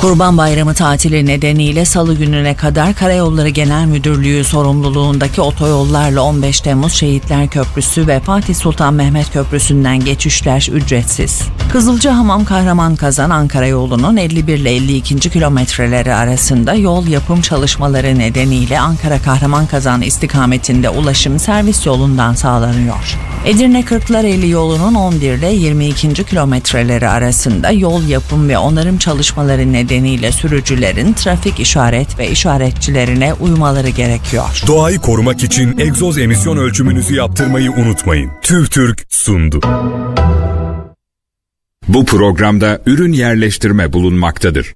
Kurban Bayramı tatili nedeniyle salı gününe kadar Karayolları Genel Müdürlüğü sorumluluğundaki otoyollarla 15 Temmuz Şehitler Köprüsü ve Fatih Sultan Mehmet Köprüsü'nden geçişler ücretsiz. Kızılcahamam Kahraman Kazan Ankara yolunun 51 ile 52. kilometreleri arasında yol yapım çalışmaları nedeniyle Ankara Kahraman Kazan istikametinde ulaşım servis yolundan sağlanıyor. Edirne Kırklareli yolunun 11 ile 22. kilometreleri arasında yol yapım ve onarım çalışmaları nedeniyle sürücülerin trafik işaret ve işaretçilerine uymaları gerekiyor. Doğayı korumak için egzoz emisyon ölçümünüzü yaptırmayı unutmayın. TÜVTÜRK sundu. Bu programda ürün yerleştirme bulunmaktadır.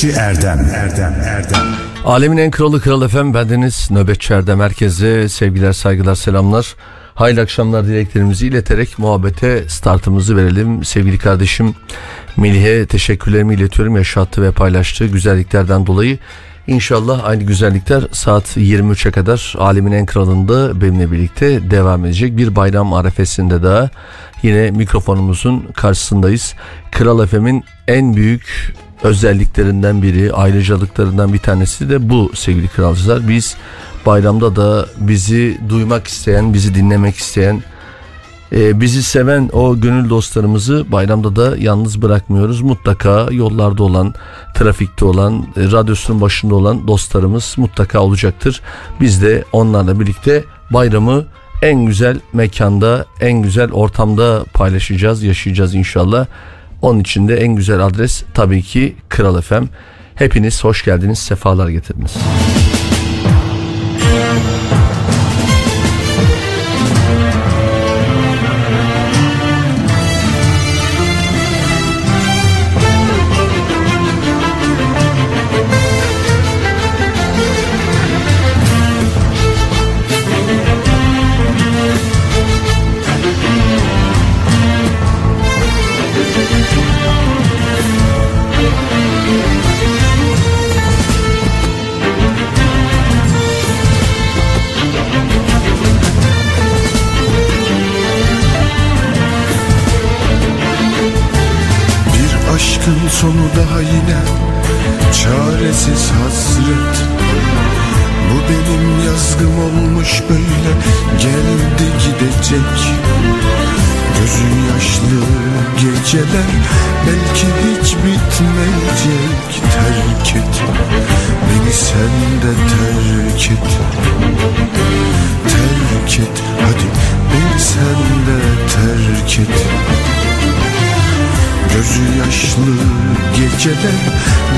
Nöbetçi Erdem Erdem Erdem Alemin en kralı kral efem bendeniz Nöbetçi Erdem herkese sevgiler saygılar selamlar. Hayırlı akşamlar dileklerimizi ileterek muhabbete startımızı verelim. Sevgili kardeşim Melih'e teşekkürlerimi iletiyorum yaşattığı ve paylaştığı güzelliklerden dolayı. İnşallah aynı güzellikler saat 23'e kadar Alemin en kralında benimle birlikte devam edecek. Bir bayram arefesinde daha yine mikrofonumuzun karşısındayız. Kral Efem'in en büyük özelliklerinden biri, ayrıcalıklarından bir tanesi de bu sevgili kralcılar. Biz bayramda da bizi duymak isteyen, bizi dinlemek isteyen, e, bizi seven o gönül dostlarımızı bayramda da yalnız bırakmıyoruz. Mutlaka yollarda olan, trafikte olan, e, radyosunun başında olan dostlarımız mutlaka olacaktır. Biz de onlarla birlikte bayramı en güzel mekanda, en güzel ortamda paylaşacağız, yaşayacağız inşallah. Onun için de en güzel adres tabii ki Kral FM. Hepiniz hoş geldiniz, sefalar getirdiniz. Sonu daha yine çaresiz hasret. Bu benim yazgım olmuş böyle geldi gidecek. Gözün yaşlı geceler belki hiç bitmeyecek. Terk et beni sen de terk et. Terk et hadi beni sen de terk et Gözü yaşlı geceler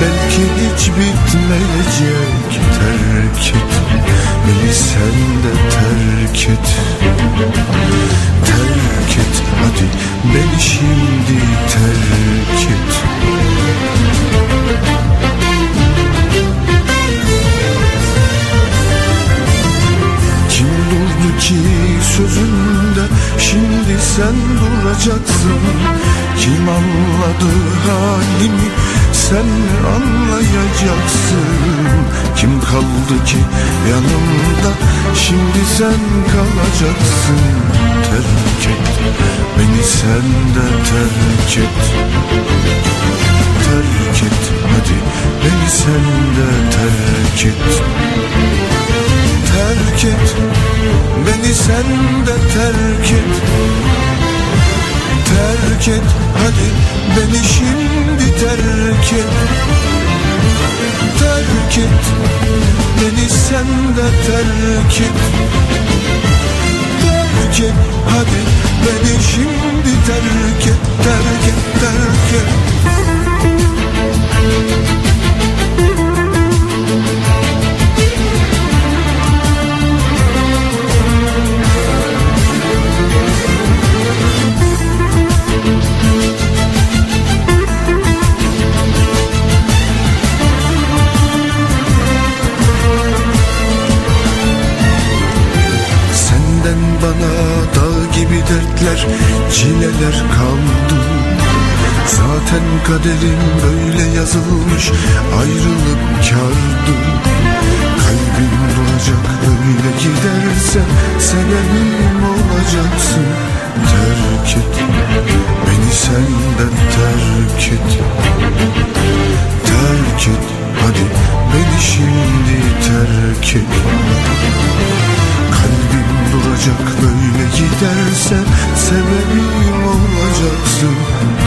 belki hiç bitmeyecek. Terk et beni sen de terk et. Terk et hadi beni şimdi terk et durdu ki sözünde şimdi sen duracaksın. Kim anladı halimi sen anlayacaksın. Kim kaldı ki yanımda şimdi sen kalacaksın. Terk et beni sen de terk et. Terk et hadi beni sen de terk et. Terk et Beni sen de terk et. Terk et hadi beni şimdi terk et. Terk et beni sen de terk et. Terk et hadi beni şimdi terk et. Terk et terk et çileler kaldı. Zaten kaderim böyle yazılmış ayrılık kardı Kalbim duracak böyle gidersen sebebim olacaksın Terk et. Beni senden terk et. Terk et hadi beni şimdi terk et Duracak böyle gidersen sebebim olacaksın.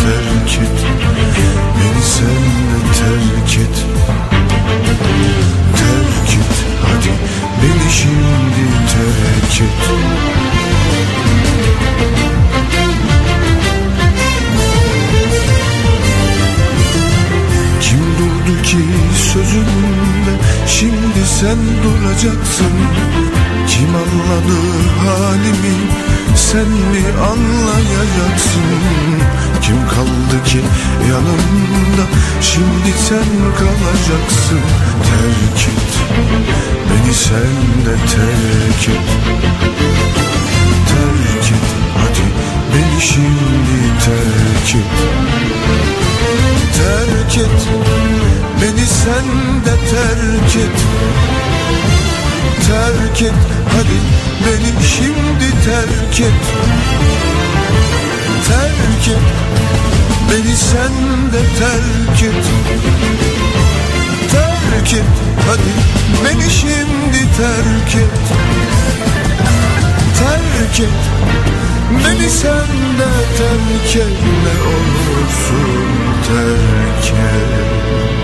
Terk et beni sen de terk et. Terk et hadi beni şimdi terk et durdu ki sözünde Şimdi sen duracaksın. Kim anladı halimi Sen mi anlayacaksın? Kim kaldı ki yanımda Şimdi sen kalacaksın? Terk et Beni sen de terk et şimdi terk et. Terk et Beni sen de terk et. Terk et hadi beni şimdi terk et. Terk et beni sen de terk et. Terk et hadi beni şimdi terk et Terk et. Beni sen de terk et ne olursun terk et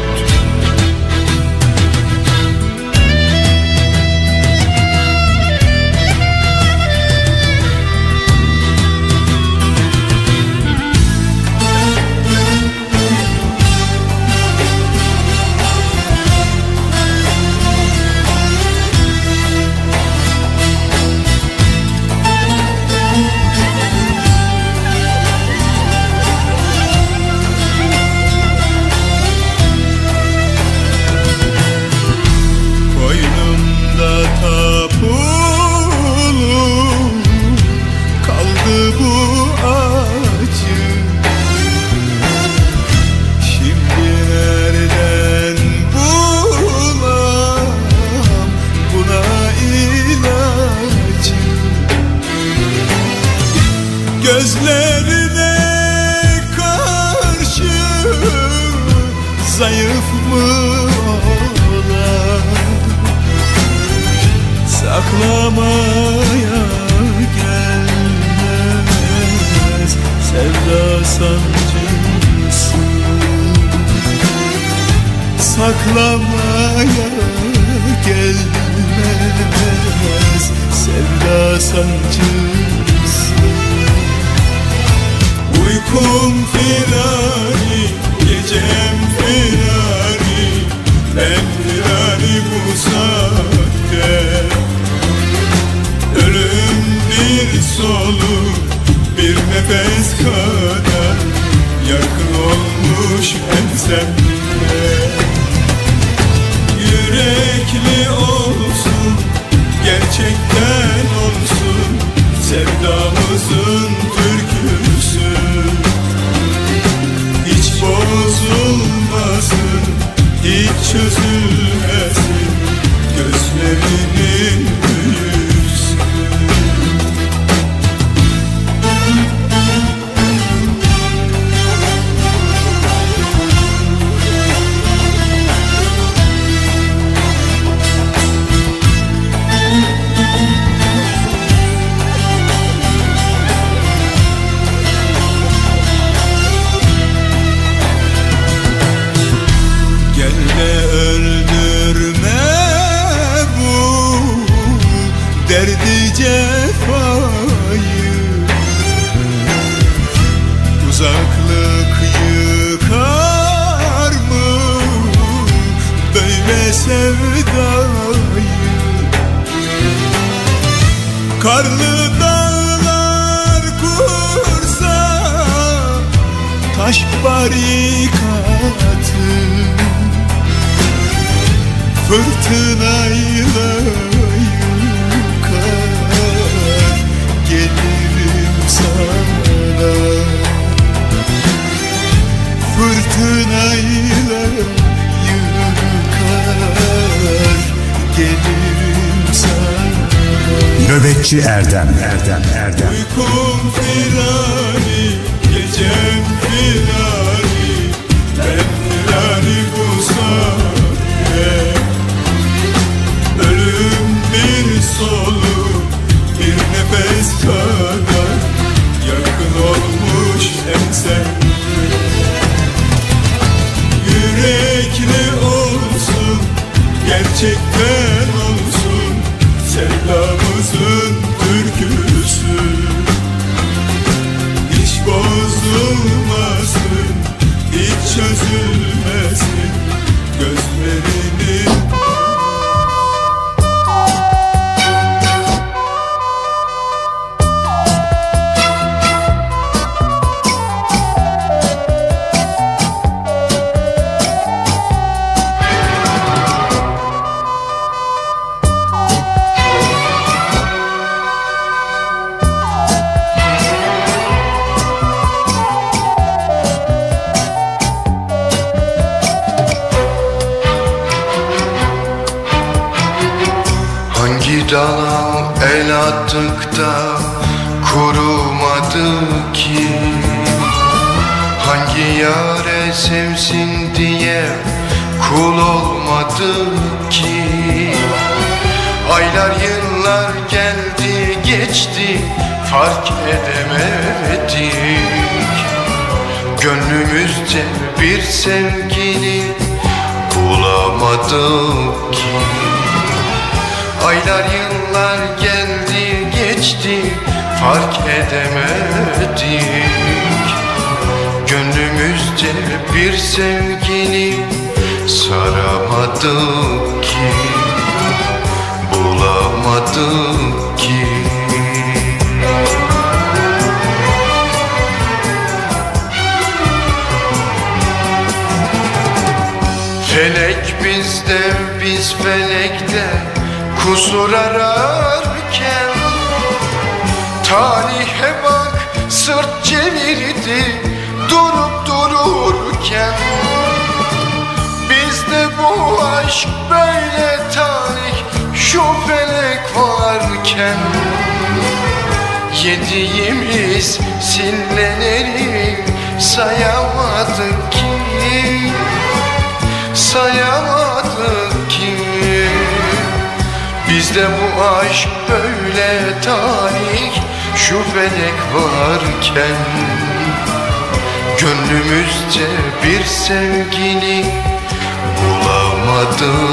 iken Gönlümüzce bir sevgini bulamadım.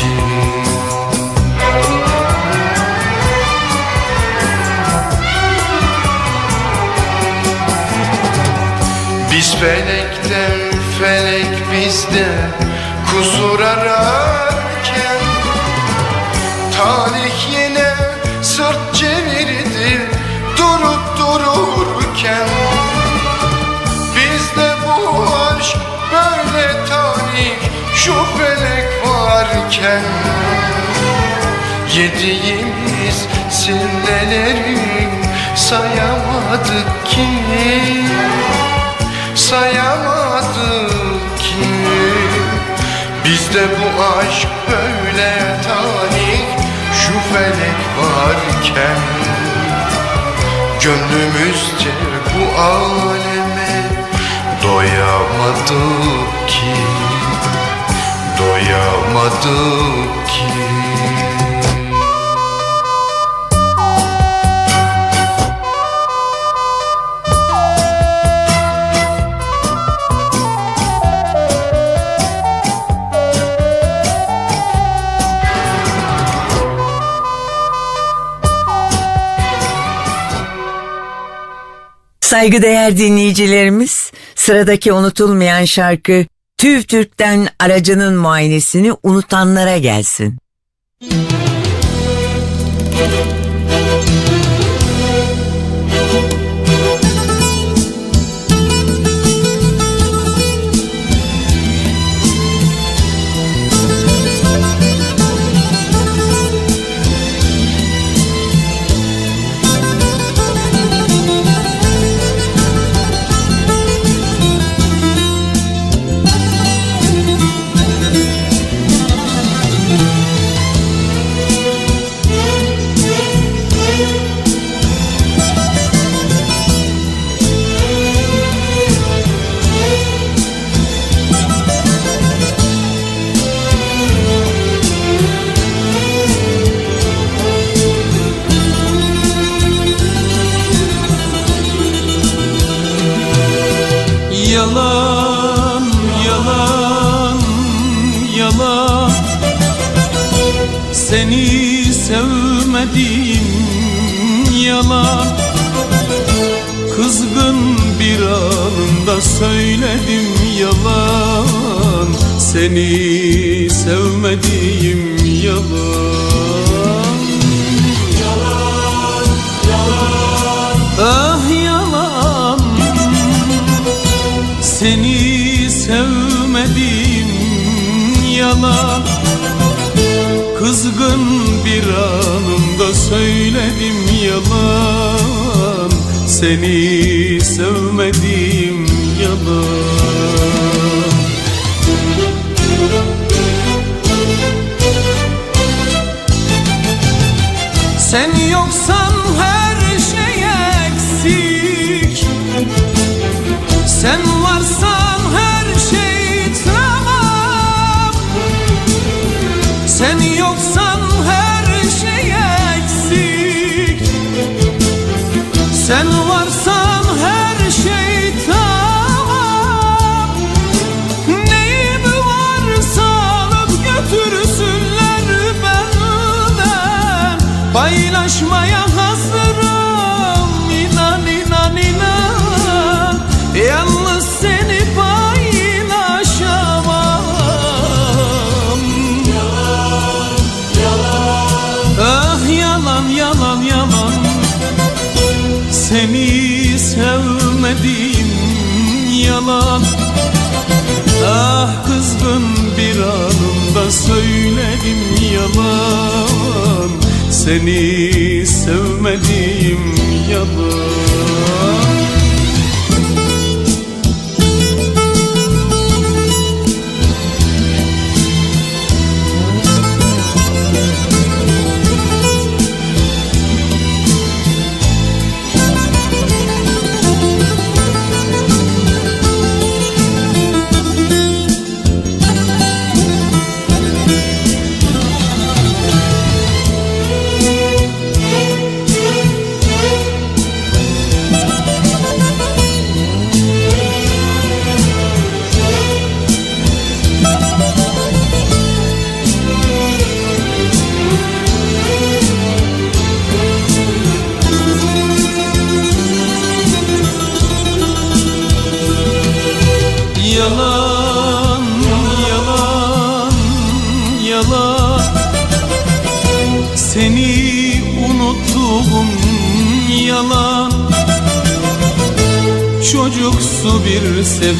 ki Biz felekten felek bizde kusur arar vururken Yediğimiz silleleri sayamadık ki. Sayamadık ki. Bizde bu aşk böyle talih Şu felek varken. Gönlümüzce bu aleme Doyamadık ki Doyamadık ki. Saygıdeğer dinleyicilerimiz, sıradaki unutulmayan şarkı TÜV TÜRK'ten aracının muayenesini unutanlara gelsin. Yalan, söyledim yalan. Seni sevmediğim yalan. Yalan, yalan Ah yalan. Seni sevmedim yalan. Kızgın bir anımda söyledim yalan. Seni sevmedim yalan Sen yoksan Paylaşmaya hazırım. İnan inan inan. Yalnız seni paylaşamam. Yalan, yalan Ah yalan yalan yalan. Seni sevmedim yalan. Ah kızgın bir anımda söyledim yalan Seni sevmedim yalan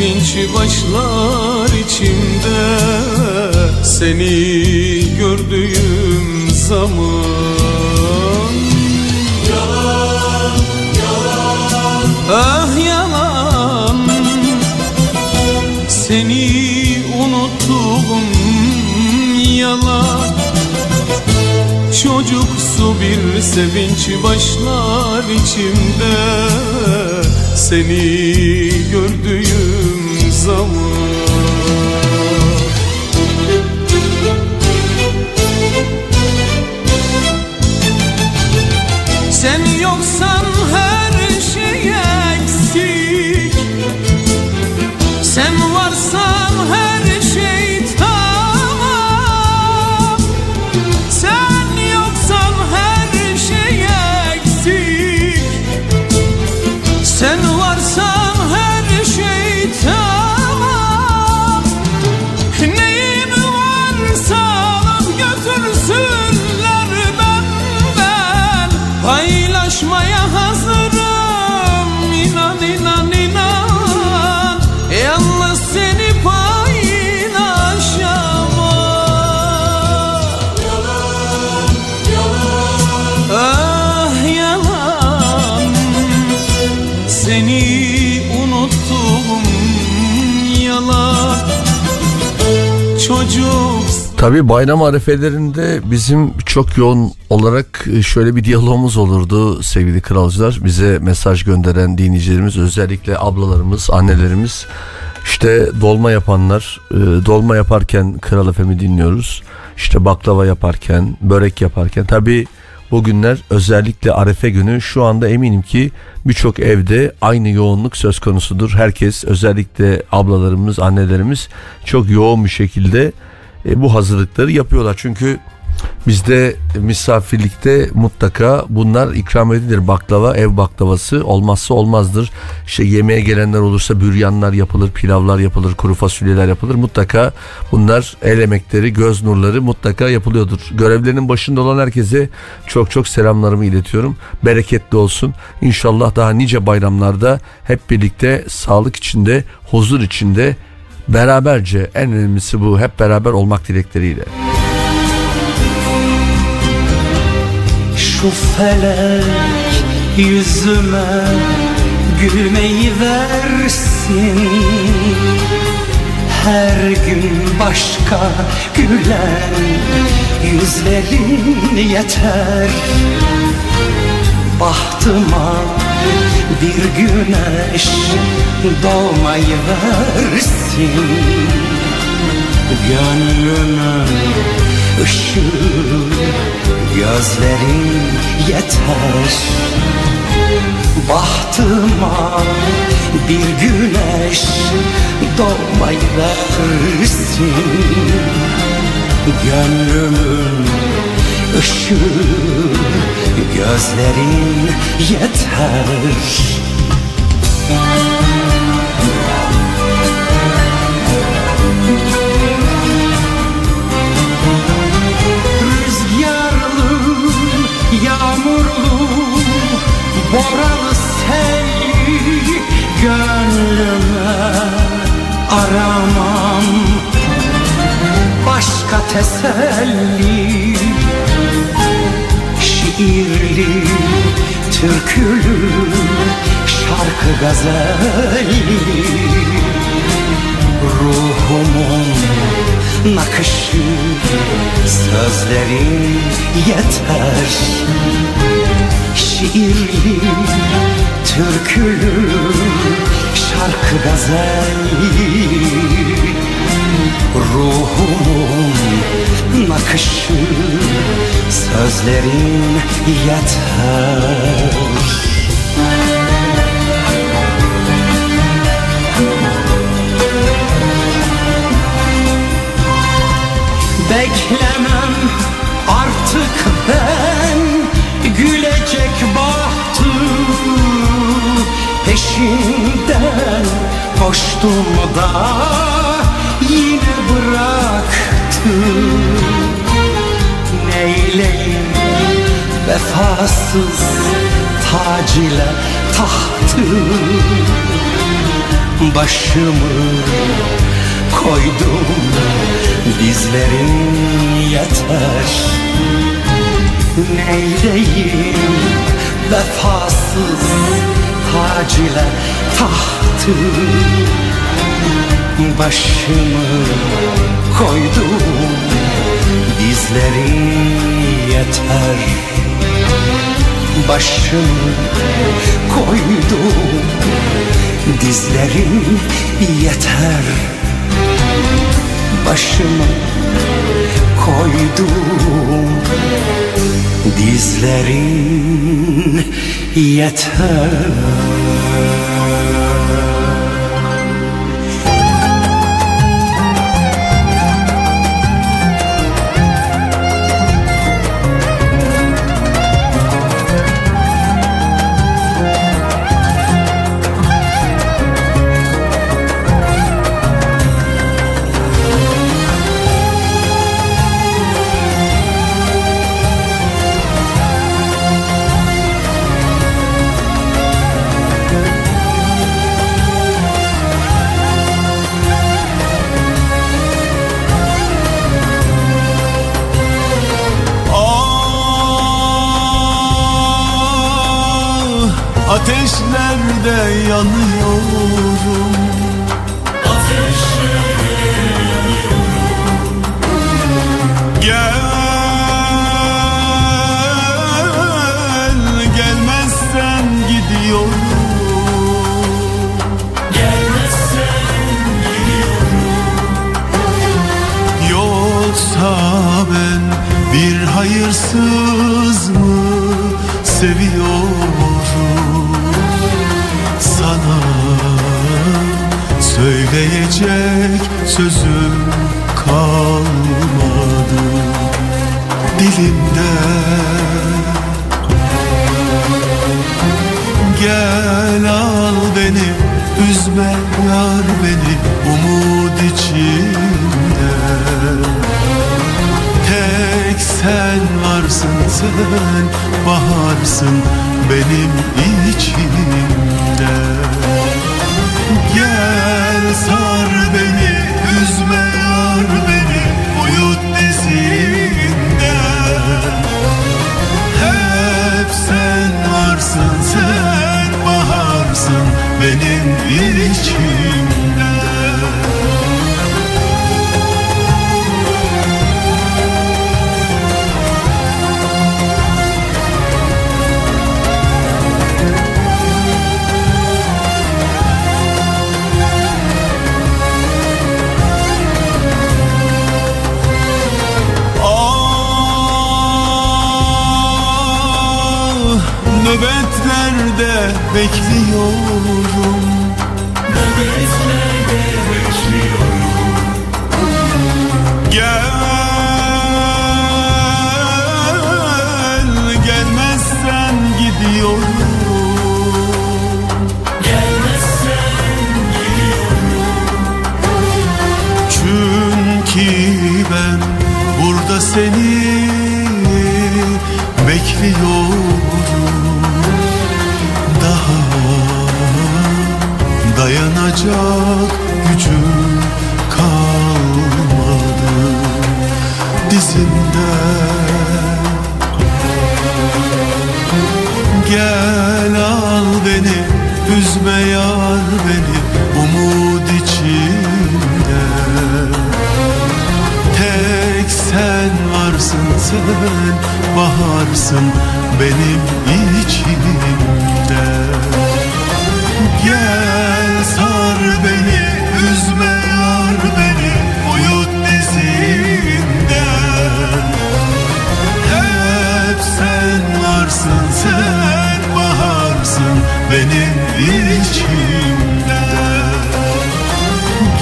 sevinç başlar içimde. Seni gördüğüm zaman. Yalan, yalan Ah yalan. Seni unuttum yalan. Çocuksu bir sevinç başlar içimde. Seni gördüğüm zaman Sen Tabii bayram arefelerinde bizim çok yoğun olarak e, şöyle bir diyalogumuz olurdu sevgili kralcılar. Bize mesaj gönderen dinleyicilerimiz özellikle ablalarımız, annelerimiz işte dolma yapanlar, e, dolma yaparken Kral Efem'i dinliyoruz. İşte baklava yaparken, börek yaparken tabii bugünler özellikle arefe günü şu anda eminim ki birçok evde aynı yoğunluk söz konusudur. Herkes özellikle ablalarımız, annelerimiz çok yoğun bir şekilde e, bu hazırlıkları yapıyorlar. Çünkü bizde misafirlikte mutlaka bunlar ikram edilir. Baklava, ev baklavası olmazsa olmazdır. İşte yemeğe gelenler olursa büryanlar yapılır, pilavlar yapılır, kuru fasulyeler yapılır. Mutlaka bunlar el emekleri, göz nurları mutlaka yapılıyordur. Görevlerinin başında olan herkese çok çok selamlarımı iletiyorum. Bereketli olsun. İnşallah daha nice bayramlarda hep birlikte sağlık içinde, huzur içinde beraberce en önemlisi bu hep beraber olmak dilekleriyle. Şu felek yüzüme gülmeyi versin Her gün başka gülen yüzlerin yeter Bahtıma bir güneş doğmayı versin. Gönlümün ışığı gözlerin yeter. Bahtıma bir güneş doğmayı versin. Gönlümün ışığı gözlerin yeter. Rüzgarlı, yağmurlu, boralı sel Gönlüme aramam. Başka teselli Şiirli, türkülü, şarkı gazelli Ruhumun nakışı sözlerin yeter. Şiirli, türkülü, şarkı gazelli Ruhumun nakışı sözlerin yeter. Beklemem artık ben gülecek bahtı Peşinden koştum da yine bıraktın. Neyleyim vefasız tac ile tahtı Başımı koydum dizlerin yeter. Neyleyim vefasız tac ile tahtı Başımı koydum. Dizleri yeter. Başımı koydum. Dizlerim yeter. Başımı koydum. Dizlerin yeter.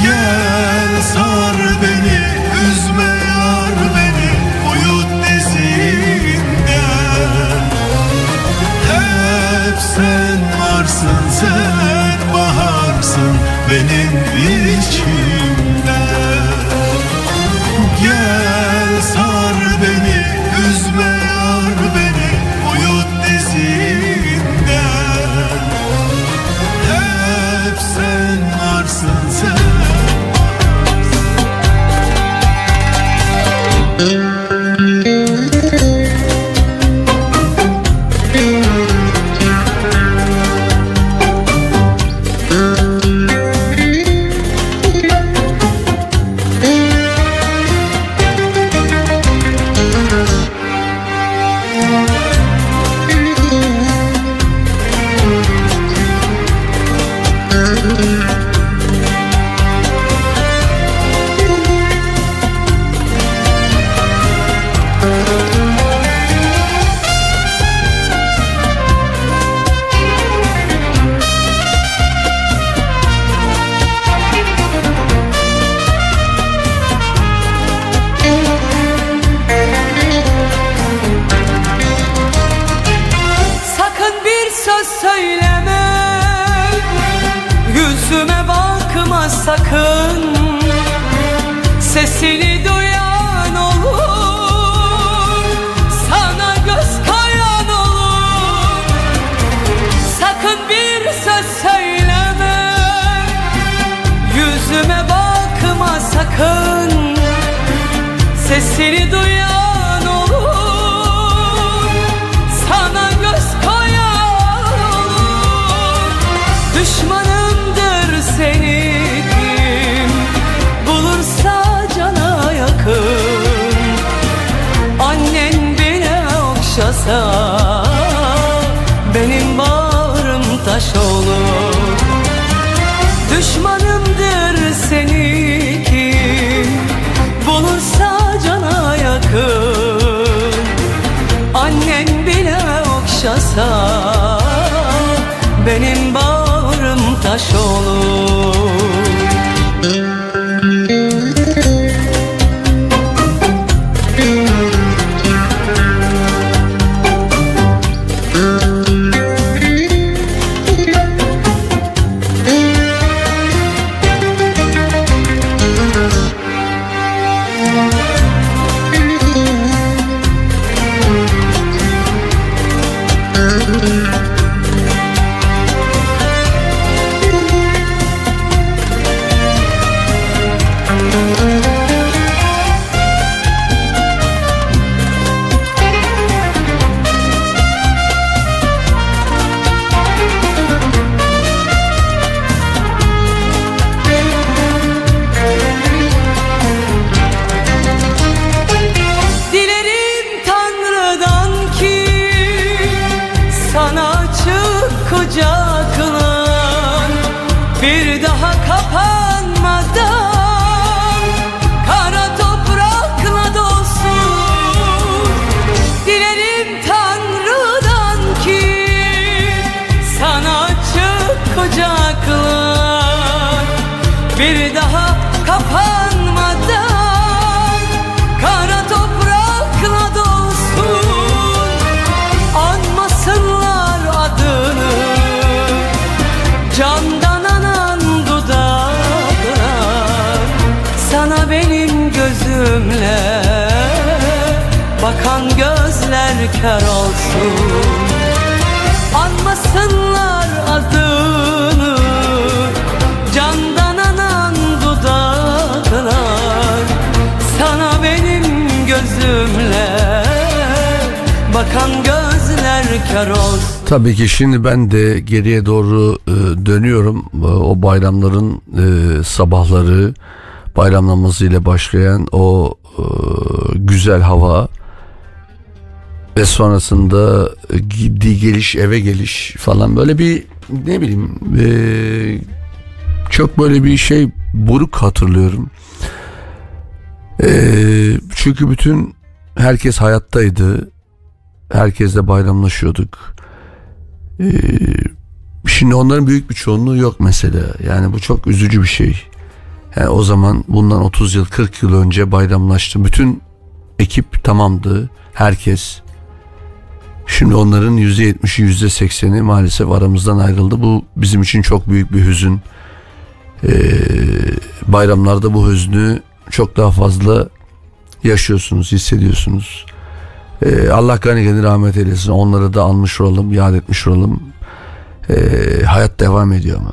Gel sar beni üzme yar beni Uyut dizinde Hep sen varsın sen baharsın benim içimde bir daha kapanmadan Kara toprakla dolsun Anmasınlar adını. Candan anan dudaklar Sana benim gözümle Bakan gözler kör olsun Bakan gözler kör olsun Tabii ki şimdi ben de geriye doğru e, dönüyorum. E, o bayramların e, sabahları bayram namazı ile başlayan o güzel hava ve sonrasında gidi geliş eve geliş falan böyle bir ne bileyim çok böyle bir şey buruk hatırlıyorum. Çünkü bütün herkes hayattaydı. Herkesle bayramlaşıyorduk. Ee, şimdi onların büyük bir çoğunluğu yok mesela. Yani bu çok üzücü bir şey. Yani o zaman bundan 30 yıl 40 yıl önce bayramlaştı. Bütün ekip tamamdı. Herkes. Şimdi onların %70'i %80'i maalesef aramızdan ayrıldı. Bu bizim için çok büyük bir hüzün. Ee, bayramlarda bu hüznü çok daha fazla yaşıyorsunuz, hissediyorsunuz. Ee, Allah gani gani rahmet eylesin. Onları da anmış olalım, yad etmiş olalım. Ee, hayat devam ediyor ama.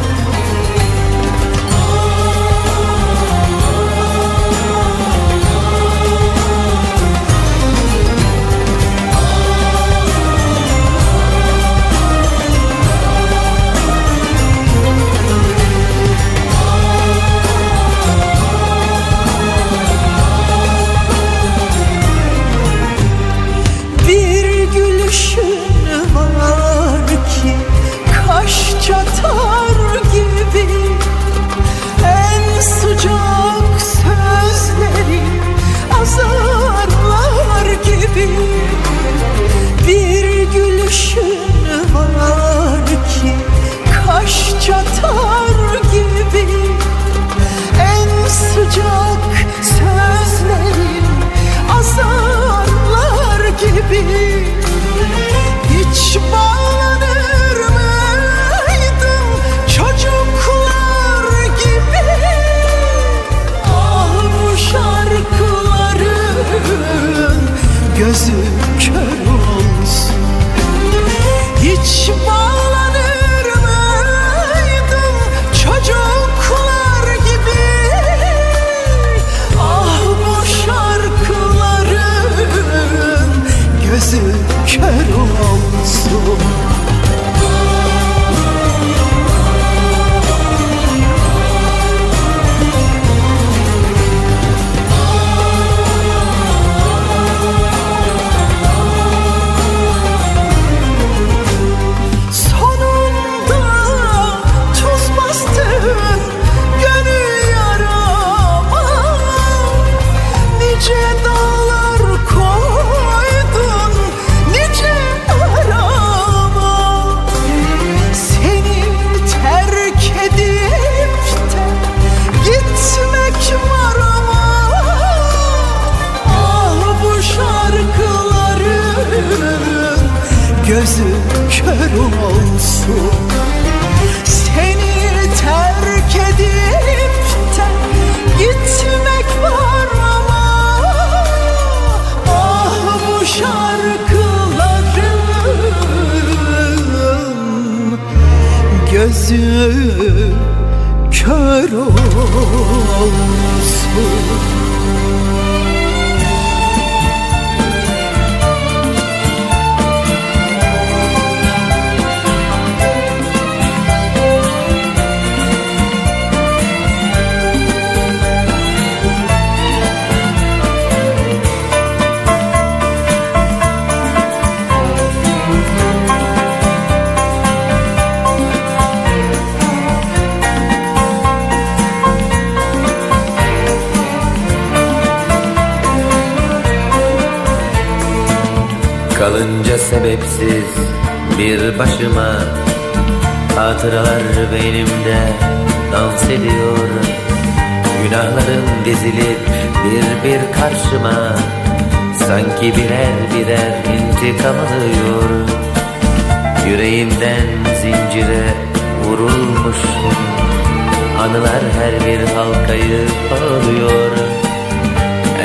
her bir halkayı ağlıyor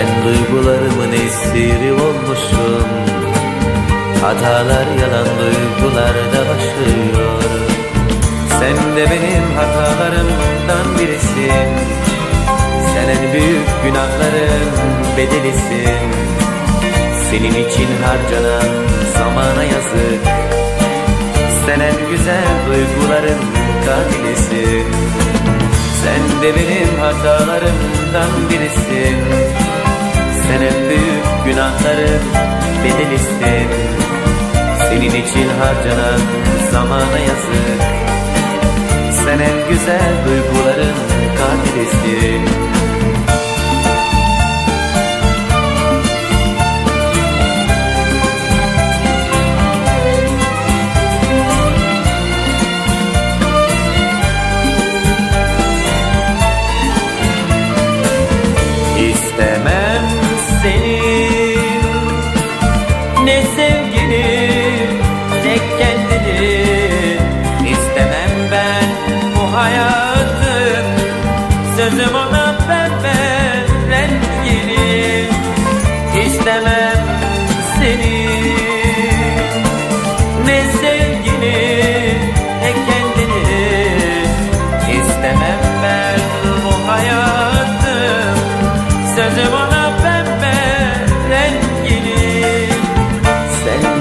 En duygularımın esiri olmuşum. Hatalar yalan duygularda başlıyor. Sen de benim hatalarımdan birisin. Sen en büyük günahların bedelisin. Senin için harcanan zamana yazık. Sen en güzel duyguların katilisi sen de benim hatalarımdan birisin. Sen en büyük günahların bedelisin. Senin için harcanan zamana yazık. Sen en güzel duyguların katilisin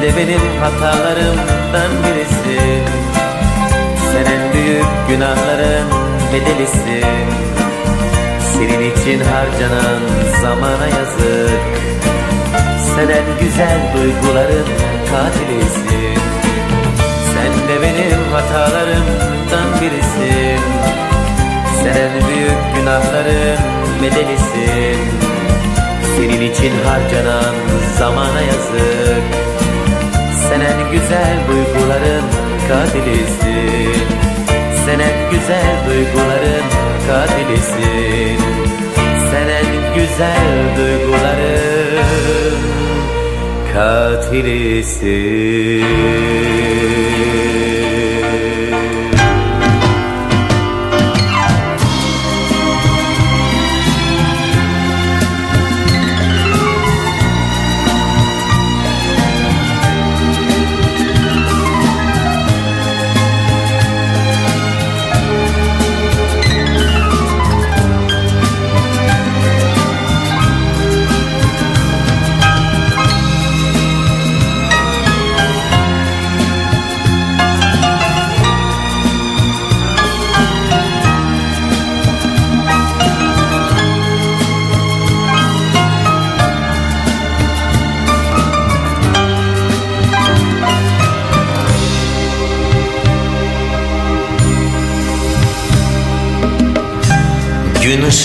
de benim hatalarımdan birisin Sen en büyük günahların bedelisin. Senin için harcanan zamana yazık. Sen en güzel duyguların katilisin. Sen de benim hatalarımdan birisin. Sen en büyük günahların bedelisin. Senin için harcanan zamana yazık Sen en güzel duyguların katilisin. Sen en güzel duyguların katilisin. Sen en güzel duyguların katilisin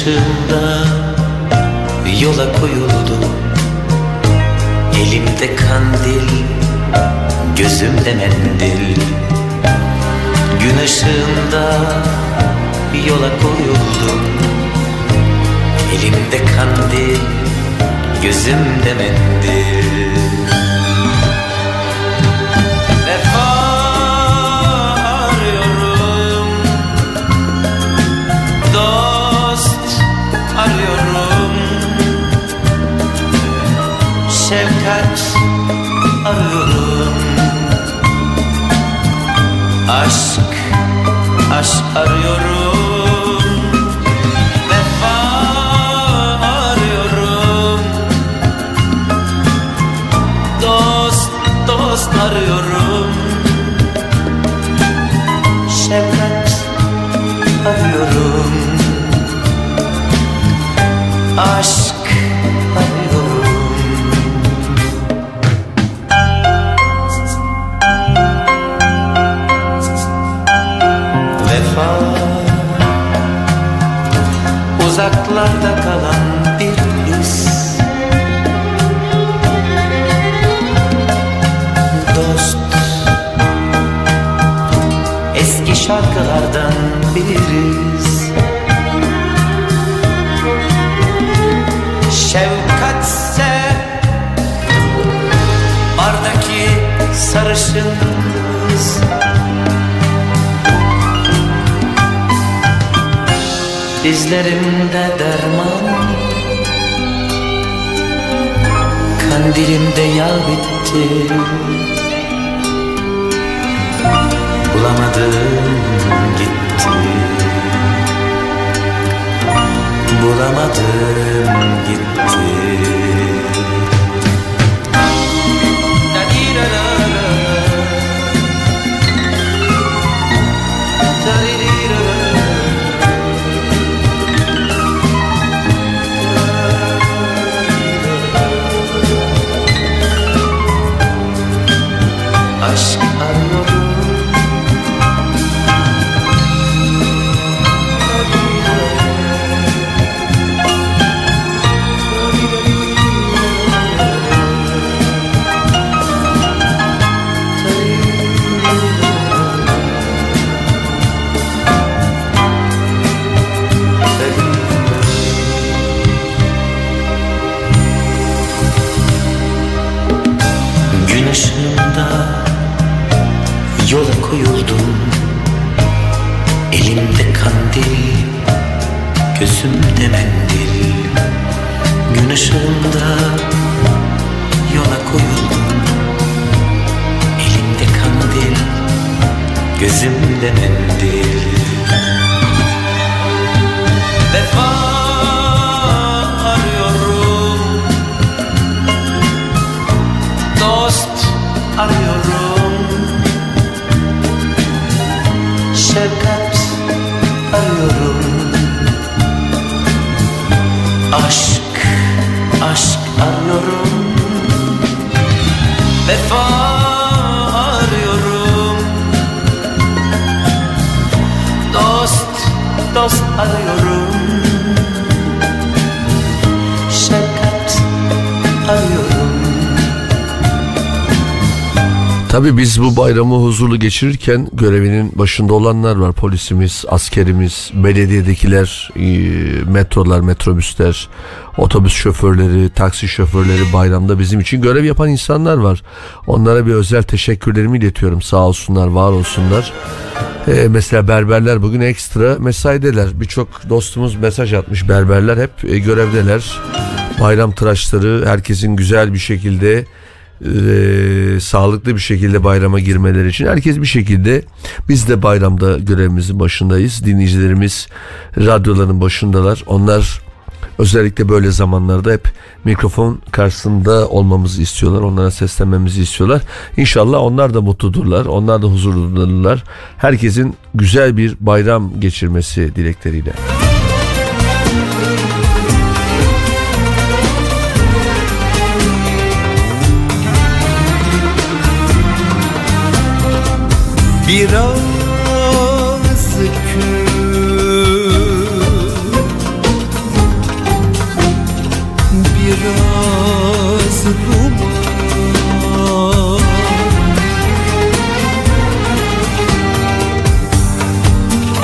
ışığında yola koyuldum Elimde kandil, gözümde mendil. Gün ışığında yola koyuldum Elimde kandil, gözümde mendil Şefkat arıyorum. Aşk, aşk arıyorum Uzaklarda kalan bir his. Dost. Eski şarkılardan biliriz Şefkatse Bardaki sarışın Dizlerimde derman. Kandilimde yağ bitti. Bulamadım gitti. Bulamadım gitti gözümde mendil Vefa Tabii biz bu bayramı huzurlu geçirirken görevinin başında olanlar var. Polisimiz, askerimiz, belediyedekiler, e, metrolar, metrobüsler, otobüs şoförleri, taksi şoförleri bayramda bizim için görev yapan insanlar var. Onlara bir özel teşekkürlerimi iletiyorum. Sağ olsunlar, var olsunlar. E, mesela berberler bugün ekstra mesaideler. Birçok dostumuz mesaj atmış. Berberler hep e, görevdeler. Bayram tıraşları herkesin güzel bir şekilde e, sağlıklı bir şekilde bayrama girmeleri için herkes bir şekilde biz de bayramda görevimizin başındayız. Dinleyicilerimiz radyoların başındalar. Onlar özellikle böyle zamanlarda hep mikrofon karşısında olmamızı istiyorlar. Onlara seslenmemizi istiyorlar. İnşallah onlar da mutludurlar. Onlar da huzurludurlar. Herkesin güzel bir bayram geçirmesi dilekleriyle. Biraz kül Biraz duman.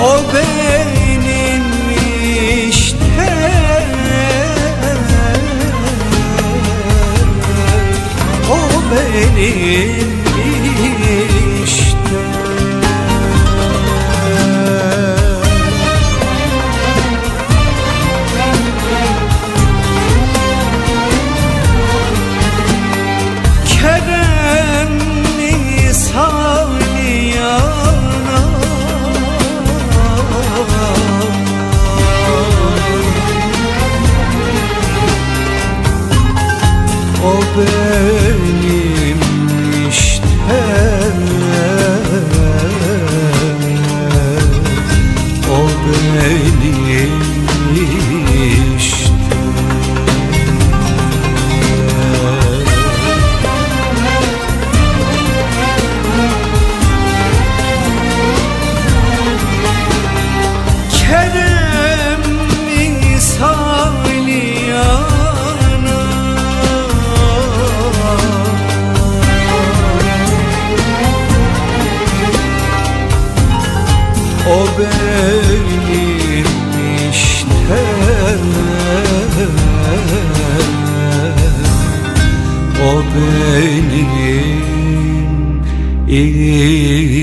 O benim işte. O benim İyi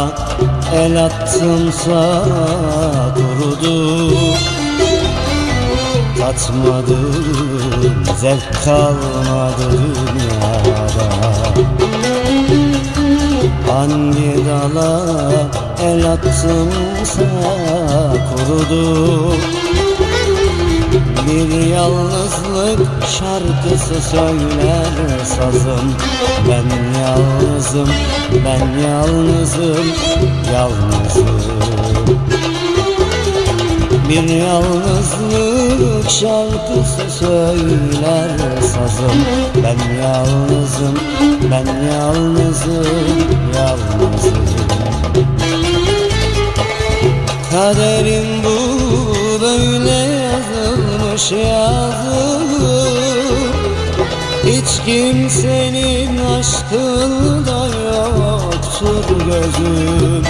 Sana el attımsa durudu Tatmadım zevk kalmadı dünyada. Hangi dala el attımsa kurudu. Bir yalnızlık şarkısı söyler sazım. Ben yalnızım, ben yalnızım, yalnızım. Bir yalnızlık şarkısı söyler sazım. Ben yalnızım, ben yalnızım, yalnızım. Kaderim yazım Hiç kimsenin aşkında yoktur gözüm.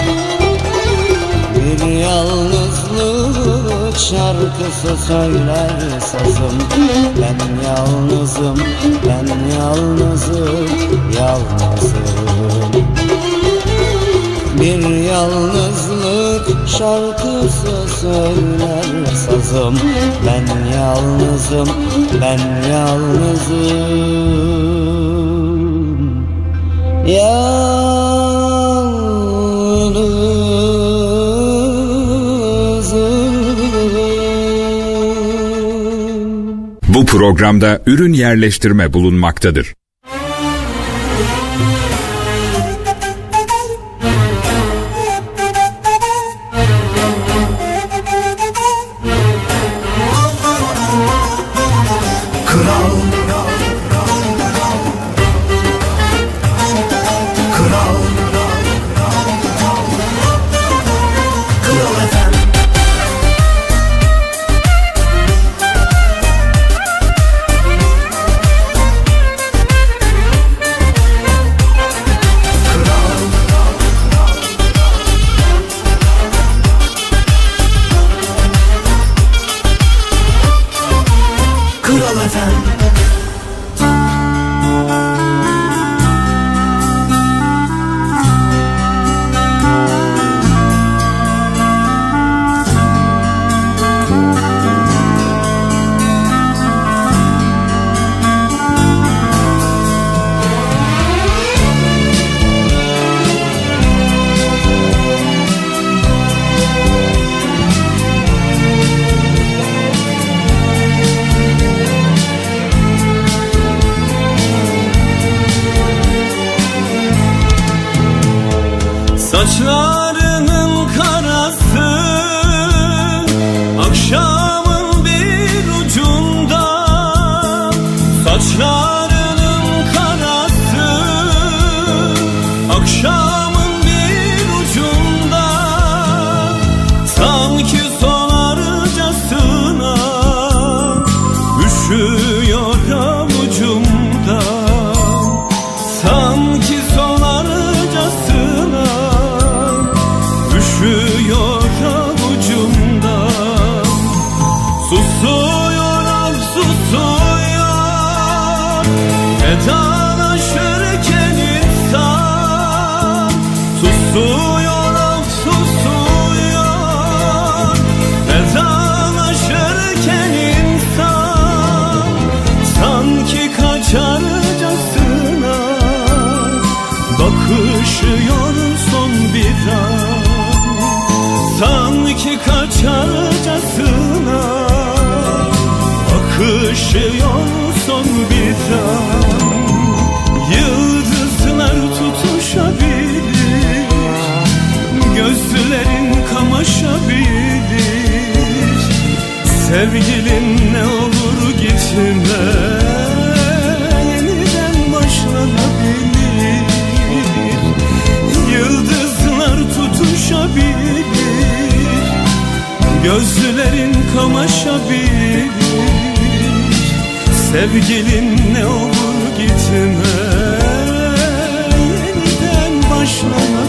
Bir yalnızlık şarkısı söyler sazım. Ben yalnızım, ben yalnızım, yalnızım. Bir yalnızlık şarkısı söyler sazım Ben yalnızım, ben yalnızım Yalnızım Bu programda ürün yerleştirme bulunmaktadır. sou Sevgilin ne olur gitme Yeniden başlanabilir. Yıldızlar tutuşabilir Gözlerin kamaşabilir. Sevgilin ne olur gitme Yeniden başlanabilir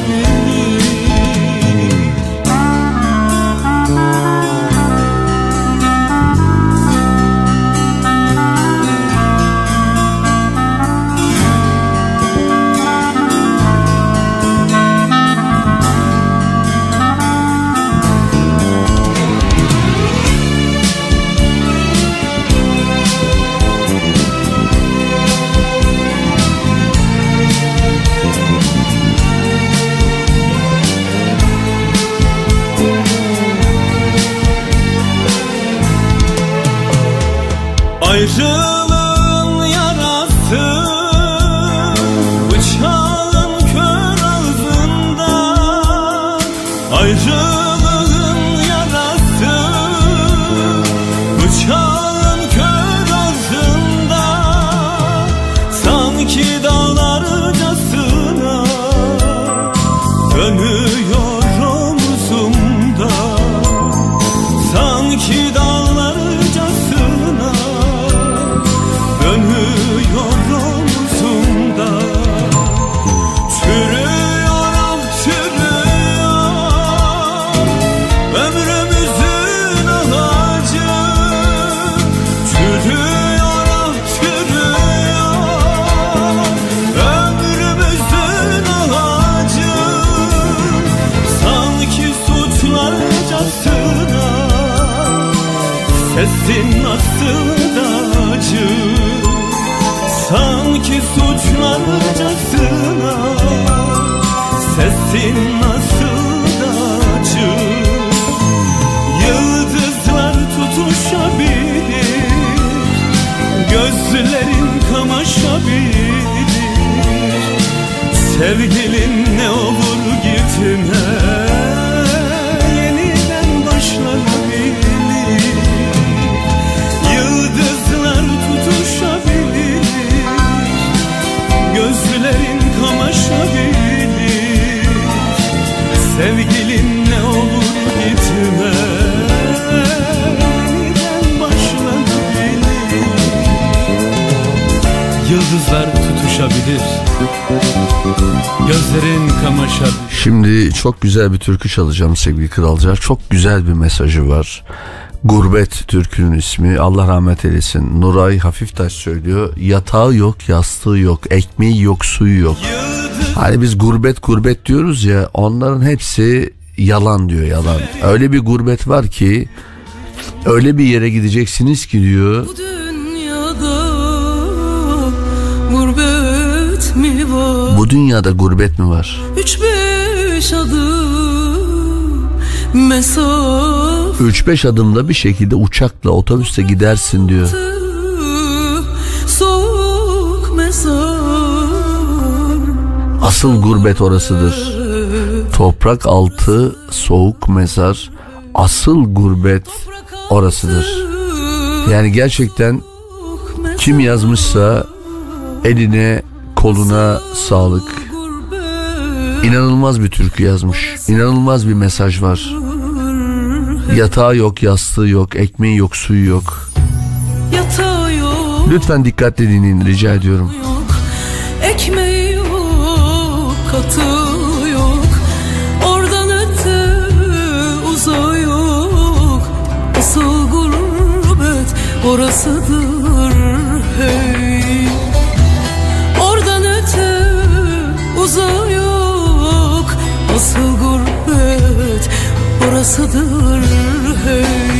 güzel bir türkü çalacağım sevgili kralcılar. Çok güzel bir mesajı var. Gurbet türkünün ismi Allah rahmet eylesin. Nuray Hafiftaş söylüyor. Yatağı yok, yastığı yok, ekmeği yok, suyu yok. Hani biz gurbet gurbet diyoruz ya onların hepsi yalan diyor yalan. Öyle bir gurbet var ki öyle bir yere gideceksiniz ki diyor. Dünyada gurbet mi var? Bu dünyada gurbet mi var? Üç beş adım 3-5 adımda bir şekilde uçakla otobüste gidersin diyor. soğuk mezar Asıl gurbet orasıdır. Toprak altı soğuk mezar. Asıl gurbet orasıdır. Yani gerçekten kim yazmışsa eline koluna sağlık. İnanılmaz bir türkü yazmış. İnanılmaz bir mesaj var. Yatağı yok, yastığı yok, ekmeği yok, suyu yok. Lütfen dikkatli dinleyin rica ediyorum. orasıdır orasıdır hey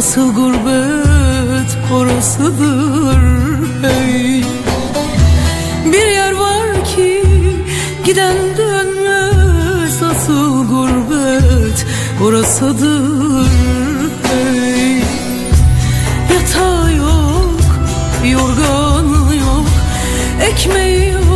Asıl gurbet orasıdır hey? Bir yer var ki giden dönmez Asıl gurbet orasıdır hey? Yatağı yok, yorganı yok, ekmeği yok,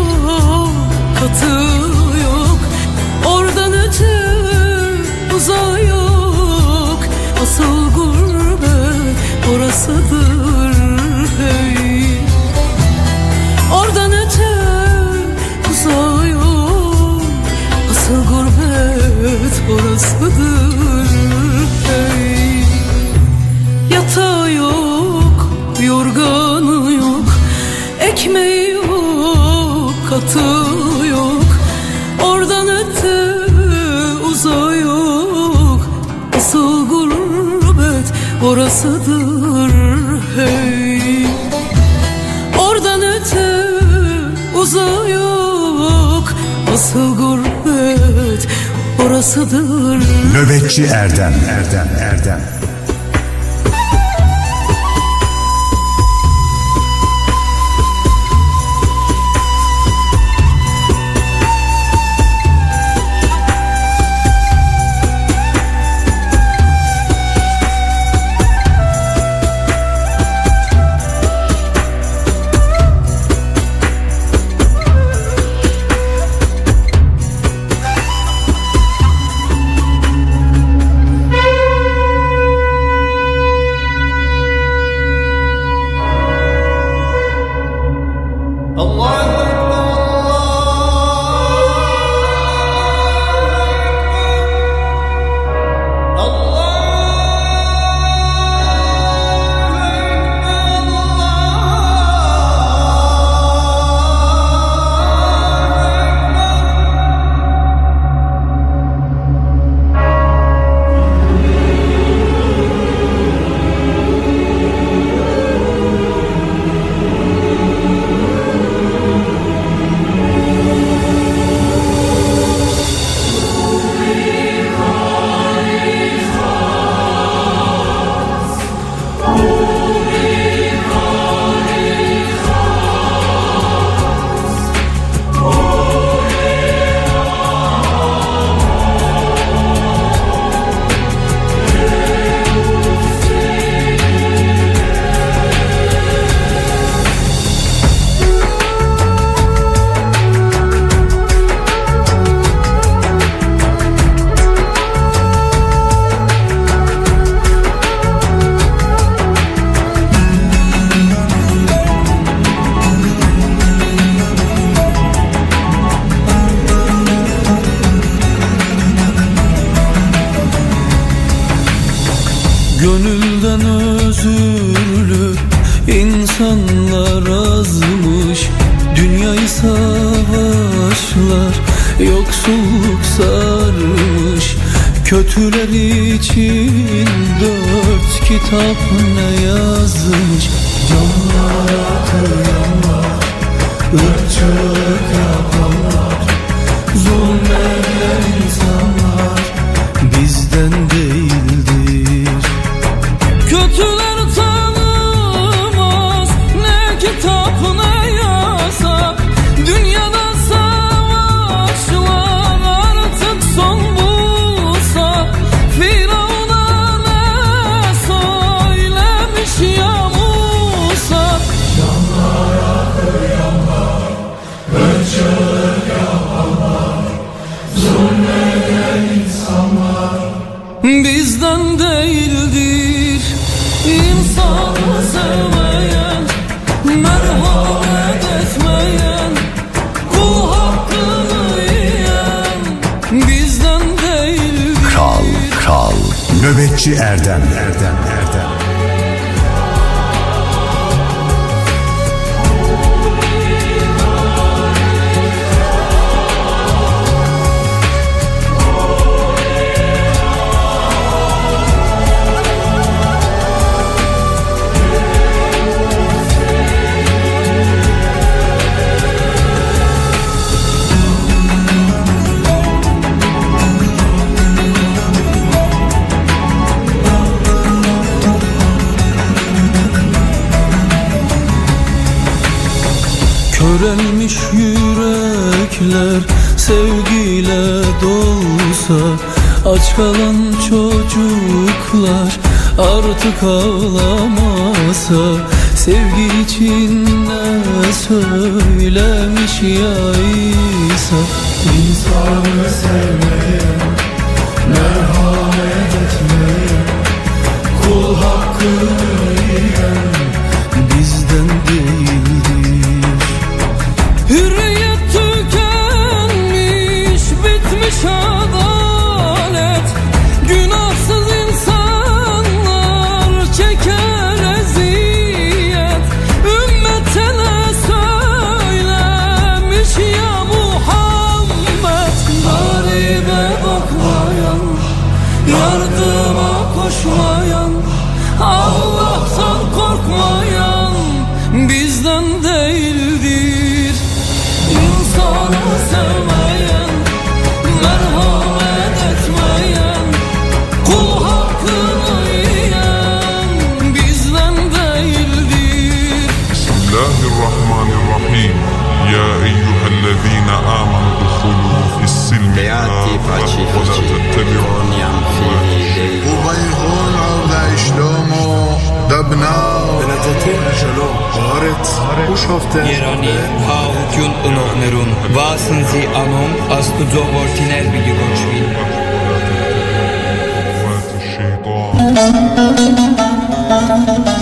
asıl gurbet orasıdır. Nöbetçi Erdem Erdem Erdem İnsanı sevmeye merhamet etmeye Kul hakkını yiyen bizden değildir. Hürriyet Beati pacifici con gli anfili dei وضيعون عودة اشلومو دبنا بلدتين شلو بارت وشفته گرانی هاو جون واسن واسنزی آنون استو دو ورتینر بیگی گوچوین Thank you.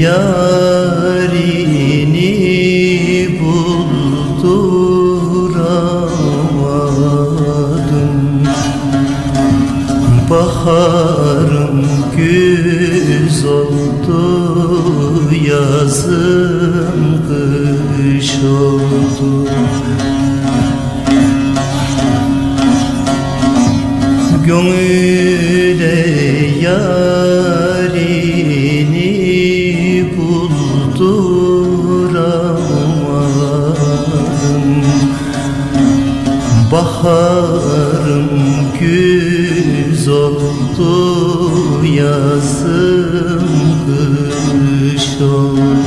yarini bulduramadım Baharım güz oldu yazım kış oldu. Gönül Baharım güz oldu yazım kış oldu.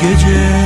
gece.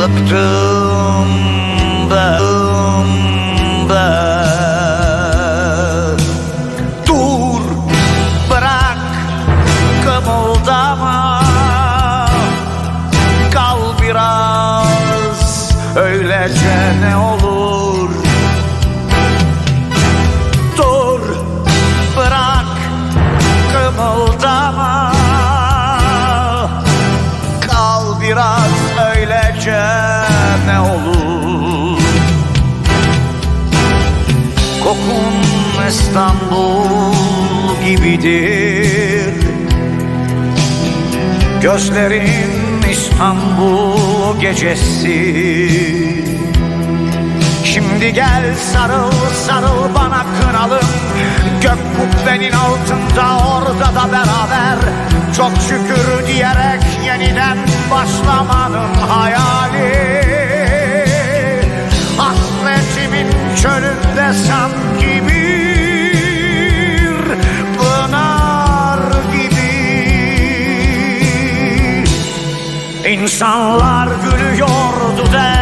baktığımda, baktığımda gibidir Gözlerin İstanbul gecesi. Şimdi gel sarıl sarıl bana kınalım Gök kubbenin altında orada da beraber. Çok şükür diyerek yeniden başlamanın hayali. Hasretimin çölünde sanki İnsanlar gülüyordu de.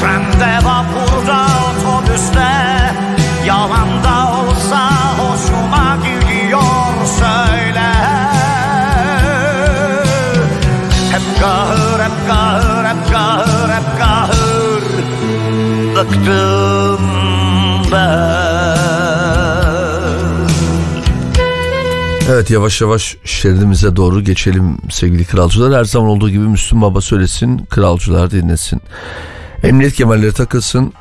Trende, vapurda, otobüste. Yalan da olsa hoşuma gidiyor söyle. Hep kahır, hep kahır, hep kahır, hep kahır. Bıktım ben Evet yavaş yavaş şeridimize doğru geçelim sevgili kralcılar. Her zaman olduğu gibi Müslüm Baba söylesin, kralcılar dinlesin. Emniyet kemerleri takılsın,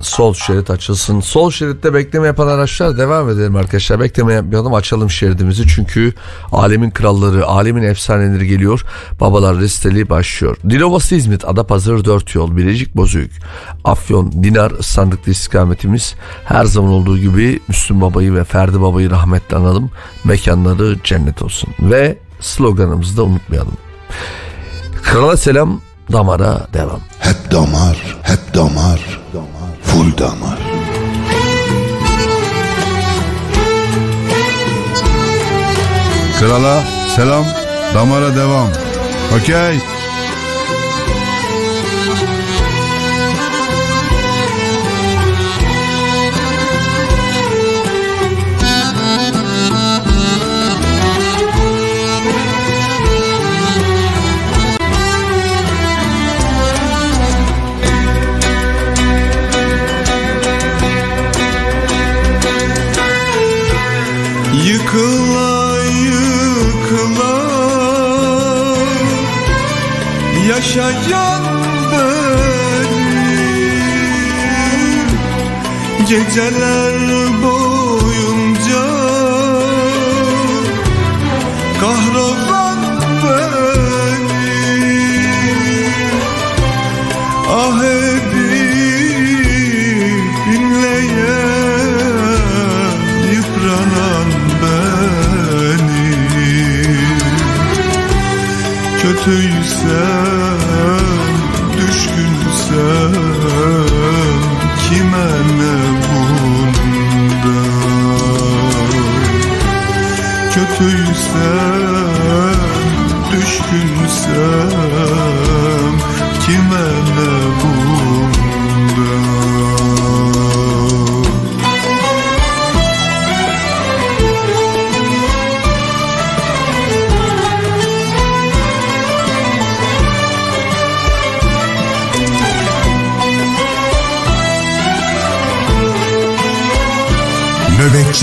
sol şerit açılsın. Sol şeritte bekleme yapan araçlar devam edelim arkadaşlar. Bekleme yapmayalım açalım şeridimizi. Çünkü alemin kralları, alemin efsaneleri geliyor. Babalar listeli başlıyor. Dilovası İzmit, Adapazarı 4 yol, Bilecik Bozüyük, Afyon, Dinar sandıklı istikametimiz. Her zaman olduğu gibi Müslüm Baba'yı ve Ferdi Baba'yı rahmetle analım. Mekanları cennet olsun. Ve sloganımızı da unutmayalım. Krala selam, damara devam. Hep damar, hep damar, full damar. Krala selam, damara devam. Okey. Geceler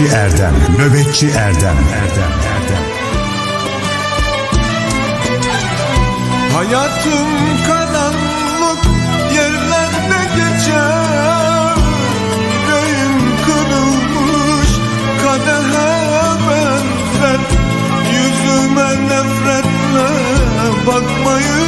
Nöbetçi Erdem, Nöbetçi Erdem, Erdem, Erdem. Hayatım karanlık yerlerde geçer. Yüreğim kırılmış kadehe benzer. Yüzüme nefretle bakmayın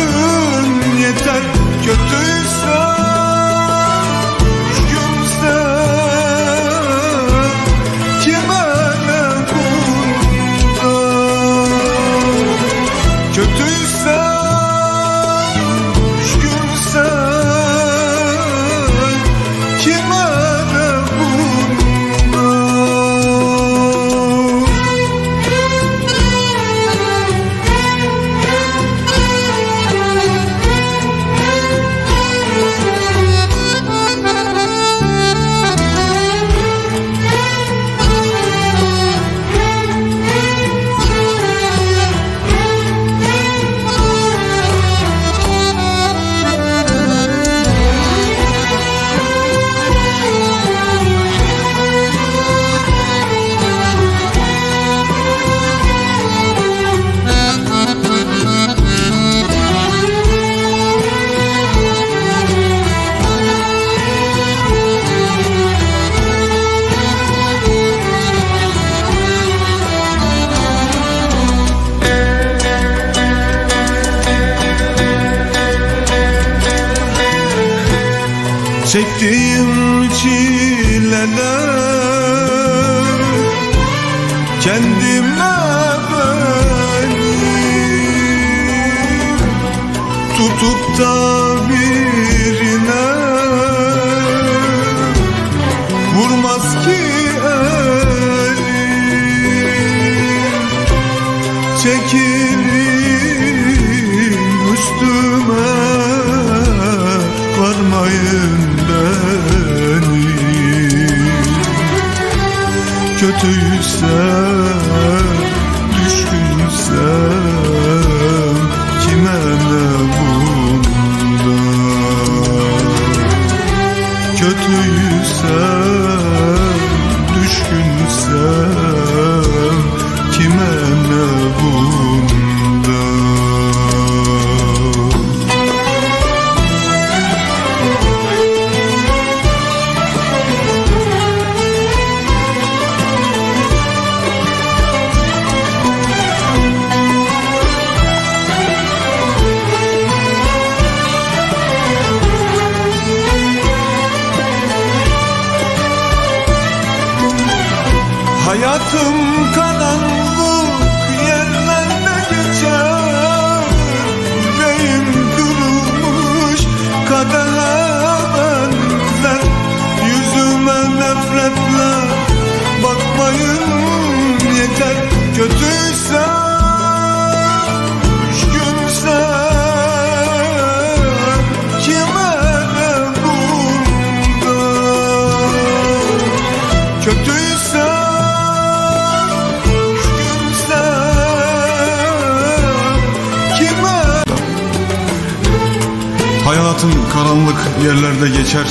Hayatım karanlık yerlerde geçer.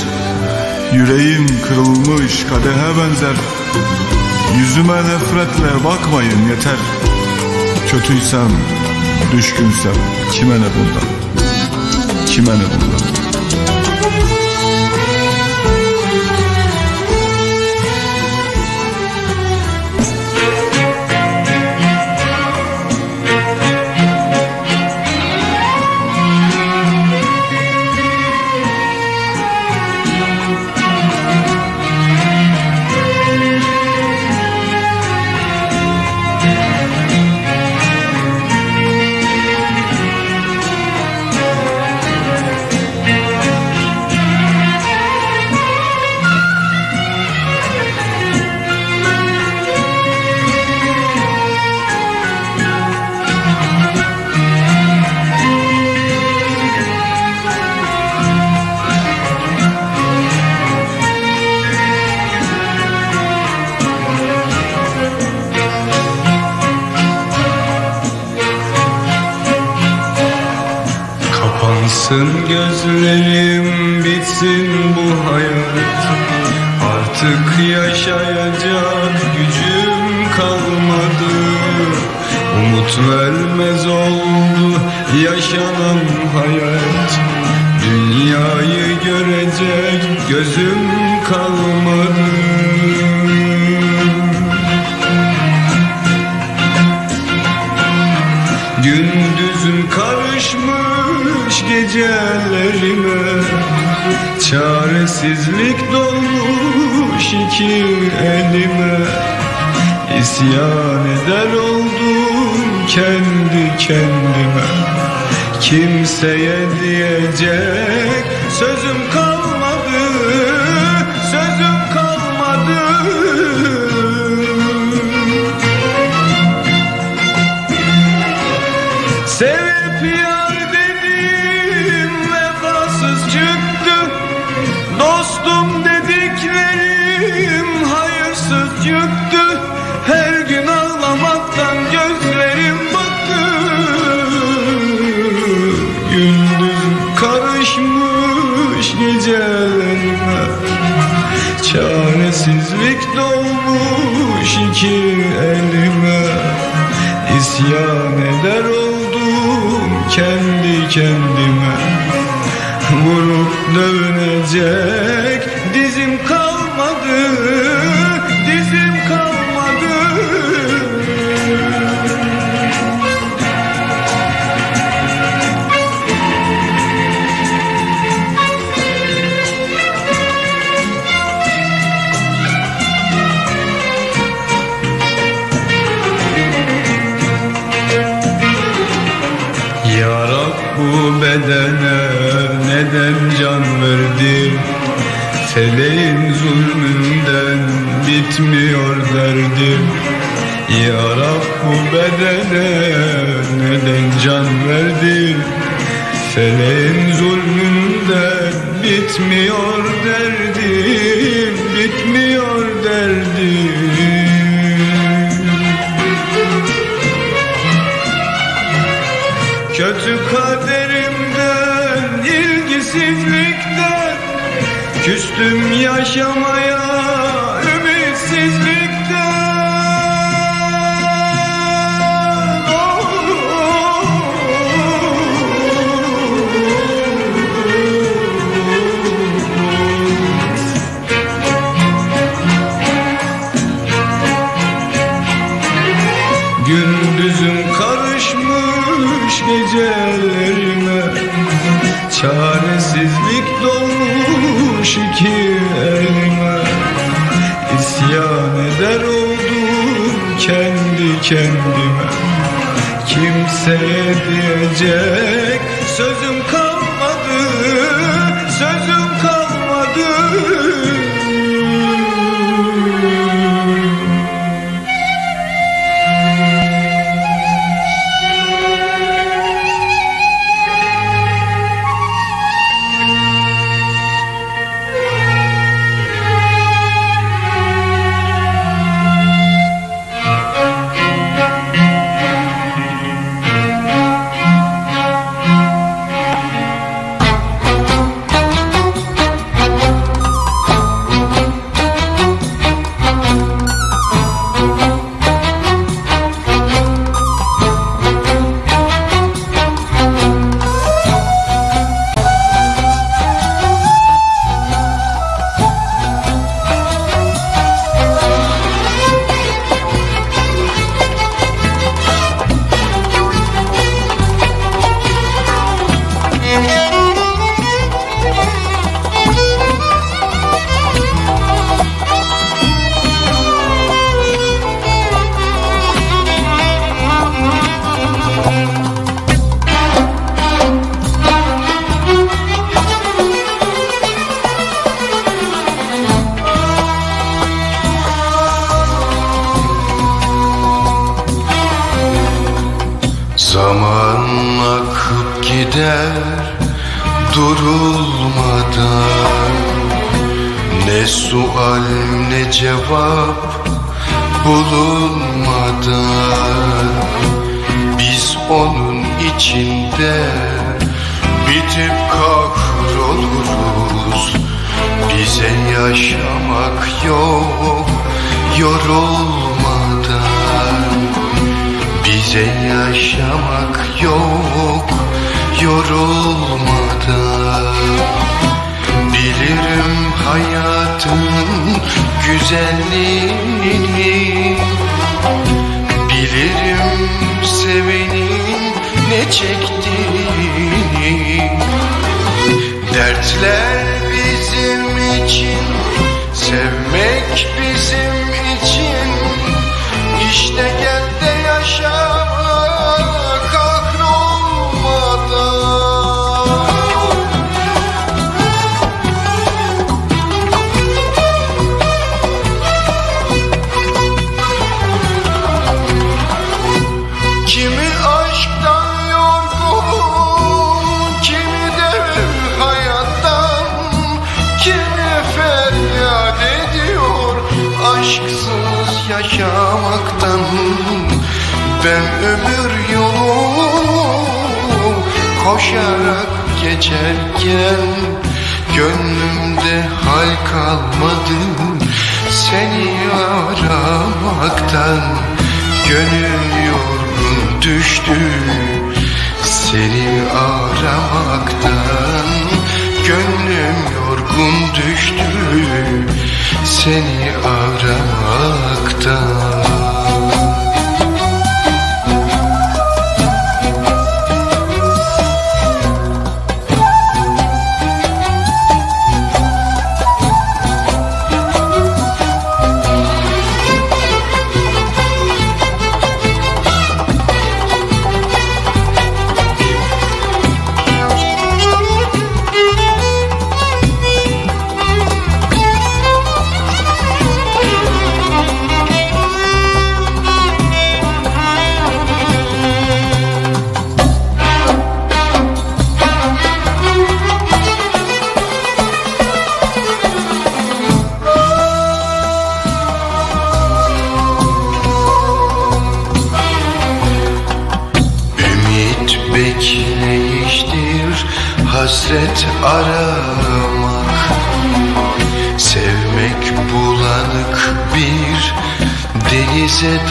Yüreğim kırılmış kadehe benzer. Yüzüme nefretle bakmayın yeter. Kötüysem, düşkünsem kime ne bundan? Kime ne bundan gözlerim bitsin bu hayat. Artık yaşayacak gücüm kalmadı. Umut vermez oldu yaşanan hayat. Dünyayı görecek gözüm kalmadı İsyan eder oldum kendi kendime? Kimseye diyecek sözüm kalmadı Yeah. verene neden can verdi? Feleğin zulmünden bitmiyor derdim Bitmiyor derdim Kötü kaderimden, ilgisizlikten Küstüm yaşamaya. Diyecek sözüm yaşamaktan Ben ömür yolu koşarak geçerken Gönlümde hal kalmadı. Seni aramaktan Gönül yorgun düştü. Seni aramaktan Gönlüm yorgun uykum düştü seni araktan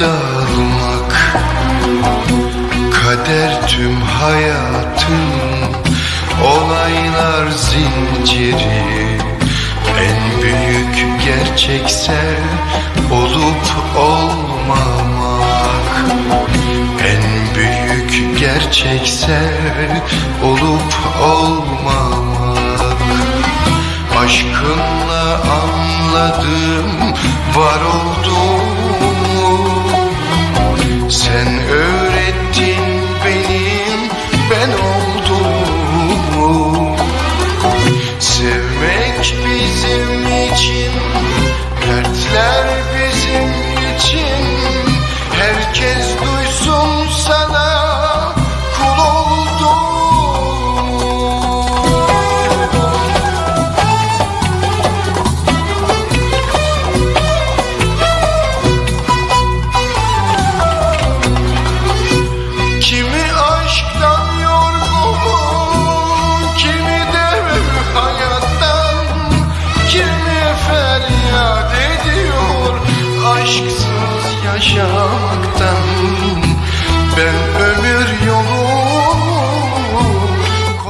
dalmak Kader tüm hayatın olaylar zinciri. En büyük gerçekse olup olmamak. En büyük gerçekse olup olmamak. Aşkınla anladım var olduğumu Sevmek bizim için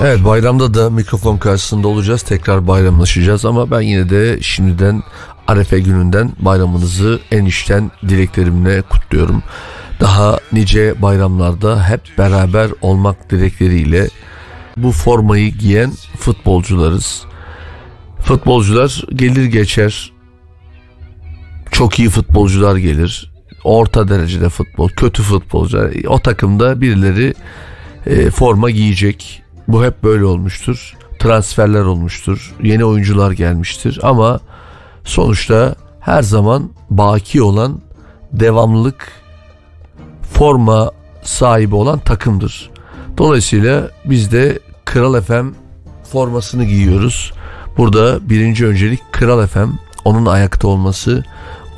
Evet bayramda da mikrofon karşısında olacağız. Tekrar bayramlaşacağız ama ben yine de şimdiden Arefe gününden bayramınızı en içten dileklerimle kutluyorum. Daha nice bayramlarda hep beraber olmak dilekleriyle bu formayı giyen futbolcularız. Futbolcular gelir geçer. Çok iyi futbolcular gelir. Orta derecede futbol, kötü futbolcular. O takımda birileri e, forma giyecek. Bu hep böyle olmuştur. Transferler olmuştur. Yeni oyuncular gelmiştir ama sonuçta her zaman baki olan devamlılık forma sahibi olan takımdır. Dolayısıyla biz de Kral FM formasını giyiyoruz. Burada birinci öncelik Kral FM onun ayakta olması,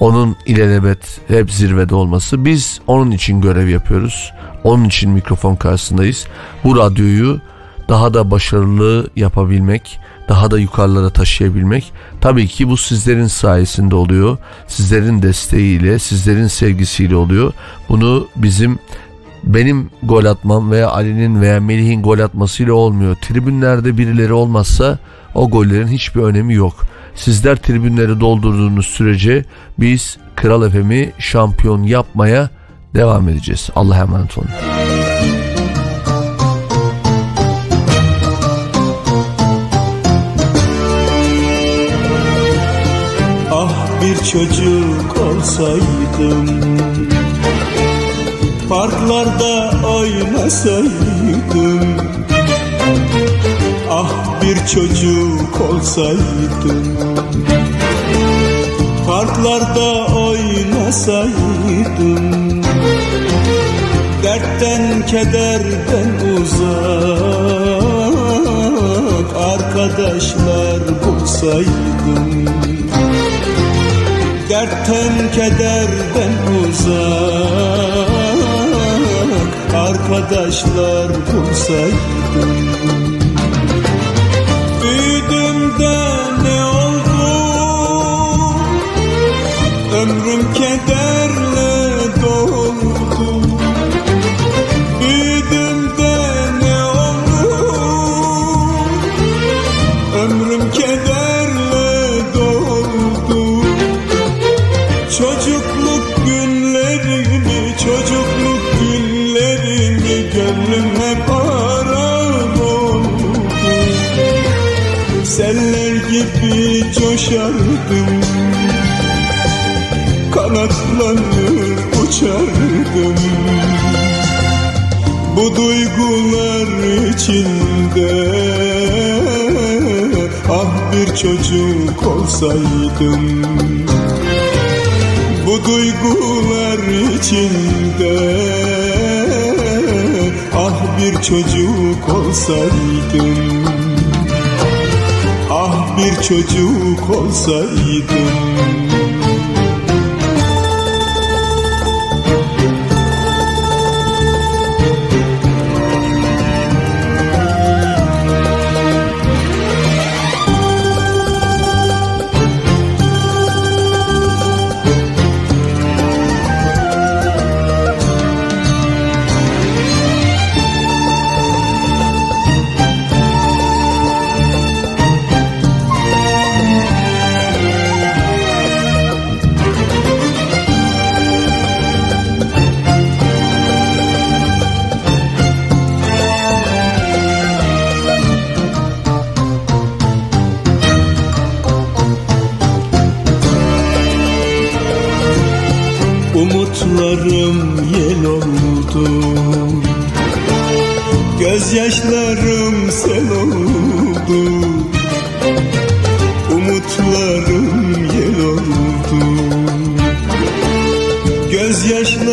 onun ilelebet hep zirvede olması. Biz onun için görev yapıyoruz. Onun için mikrofon karşısındayız. Bu radyoyu daha da başarılı yapabilmek, daha da yukarılara taşıyabilmek tabii ki bu sizlerin sayesinde oluyor. Sizlerin desteğiyle, sizlerin sevgisiyle oluyor. Bunu bizim benim gol atmam veya Ali'nin veya Melih'in gol atmasıyla olmuyor. Tribünlerde birileri olmazsa o gollerin hiçbir önemi yok. Sizler tribünleri doldurduğunuz sürece biz Kral FM'i şampiyon yapmaya devam edeceğiz. Allah'a emanet olun. Bir çocuk olsaydım Parklarda oynasaydım Ah bir çocuk olsaydım Parklarda oynasaydım Dertten kederden uzak Arkadaşlar bulsaydım Dertten kederden uzak Arkadaşlar bulsaydım Kanatlanır uçardım. Bu duygular içinde Ah bir çocuk olsaydım. Bu duygular içinde Ah bir çocuk olsaydım. Ah bir çocuk olsaydım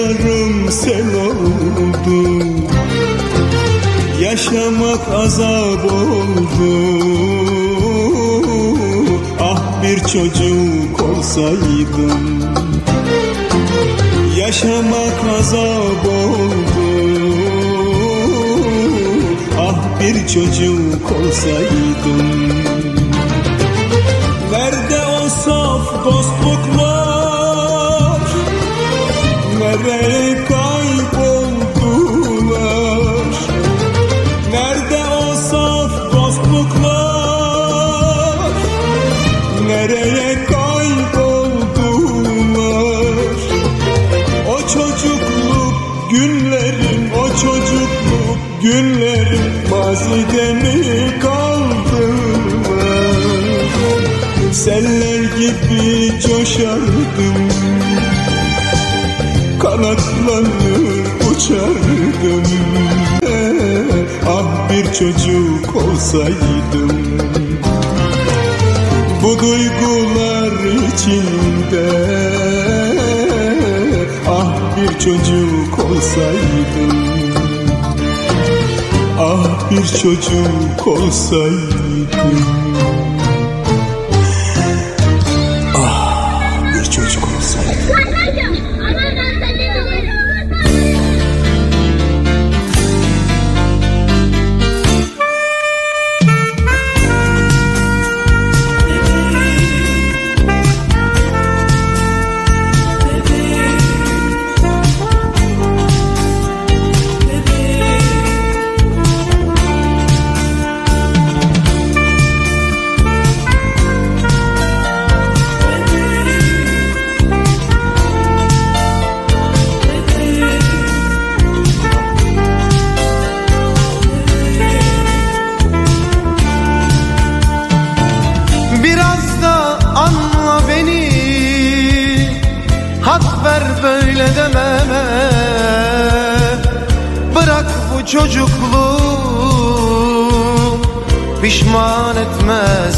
Gözyaşlarım sel oldu Yaşamak azap oldu. Ah bir çocuk olsaydım. Yaşamak azap oldu. Ah bir çocuk olsaydım. Nerede o saf dostluklar Nereye kayboldular. Nerede o saf dostluklar? Nereye kayboldular? O çocukluk günlerim O çocukluk günlerim Mazide mi Seller gibi coşardım Kanatlanır uçardım Ah bir çocuk olsaydım. Bu duygular içinde. Ah bir çocuk olsaydım. Ah bir çocuk olsaydım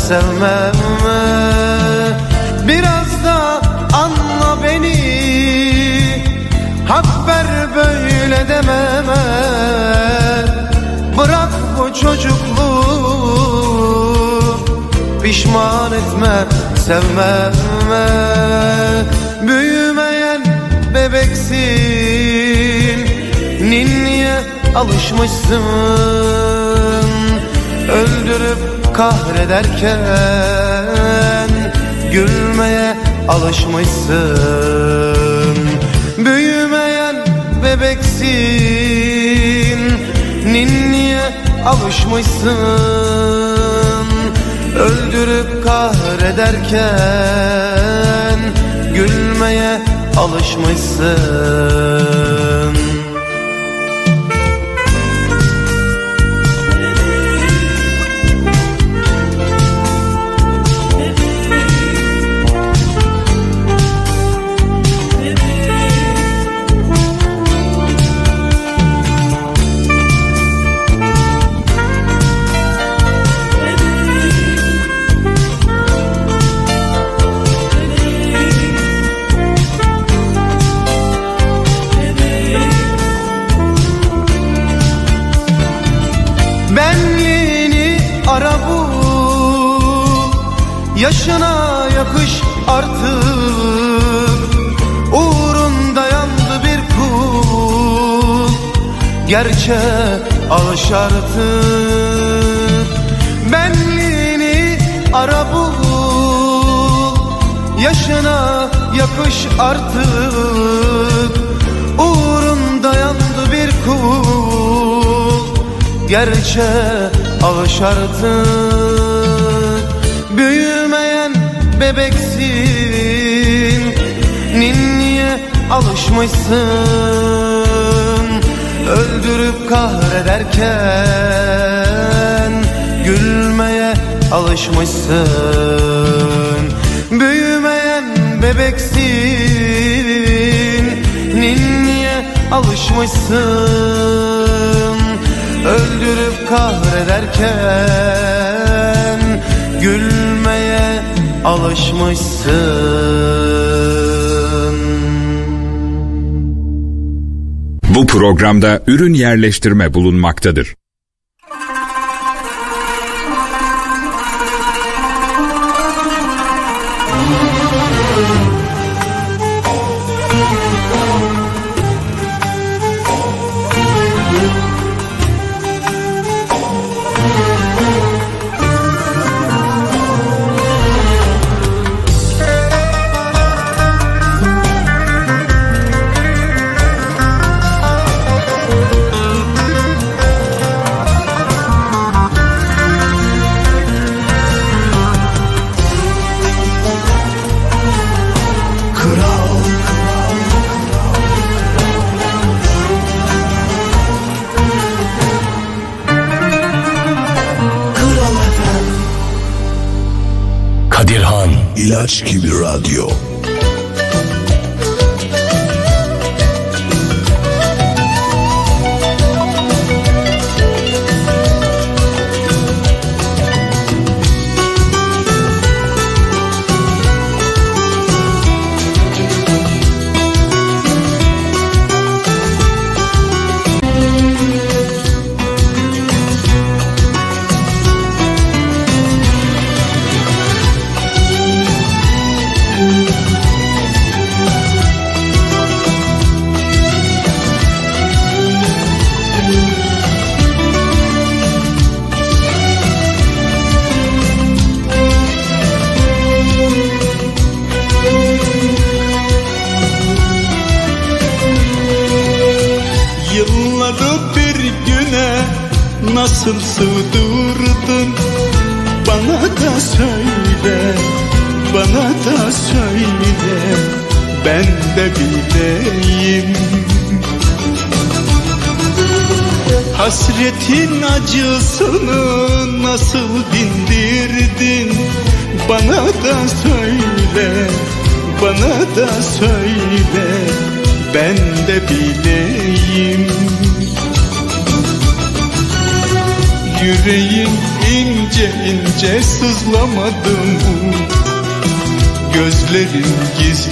etme sevmeme Biraz da anla beni. Hak ver böyle dememe Bırak bu çocukluğu. Pişman etme sevmeme Büyümeyen bebeksin. Ninniye alışmışsın. Öldürüp kahrederken Gülmeye alışmışsın. Büyümeyen bebeksin Ninniye alışmışsın. Öldürüp kahrederken Gülmeye alışmışsın Yaşına yakış artık. Uğrunda yandı bir kul. Gerçe alış artık. Benliğini ara bu Yaşına yakış artık. Uğrunda yandı bir kul. Gerçe alış artık bebeksin. Ninniye alışmışsın. Öldürüp kahrederken Gülmeye alışmışsın. Büyümeyen bebeksin. Ninniye alışmışsın. Öldürüp kahrederken Gülmeye alışmışsın. Bu programda ürün yerleştirme bulunmaktadır. much bulamadım. Bu Gözlerin gizli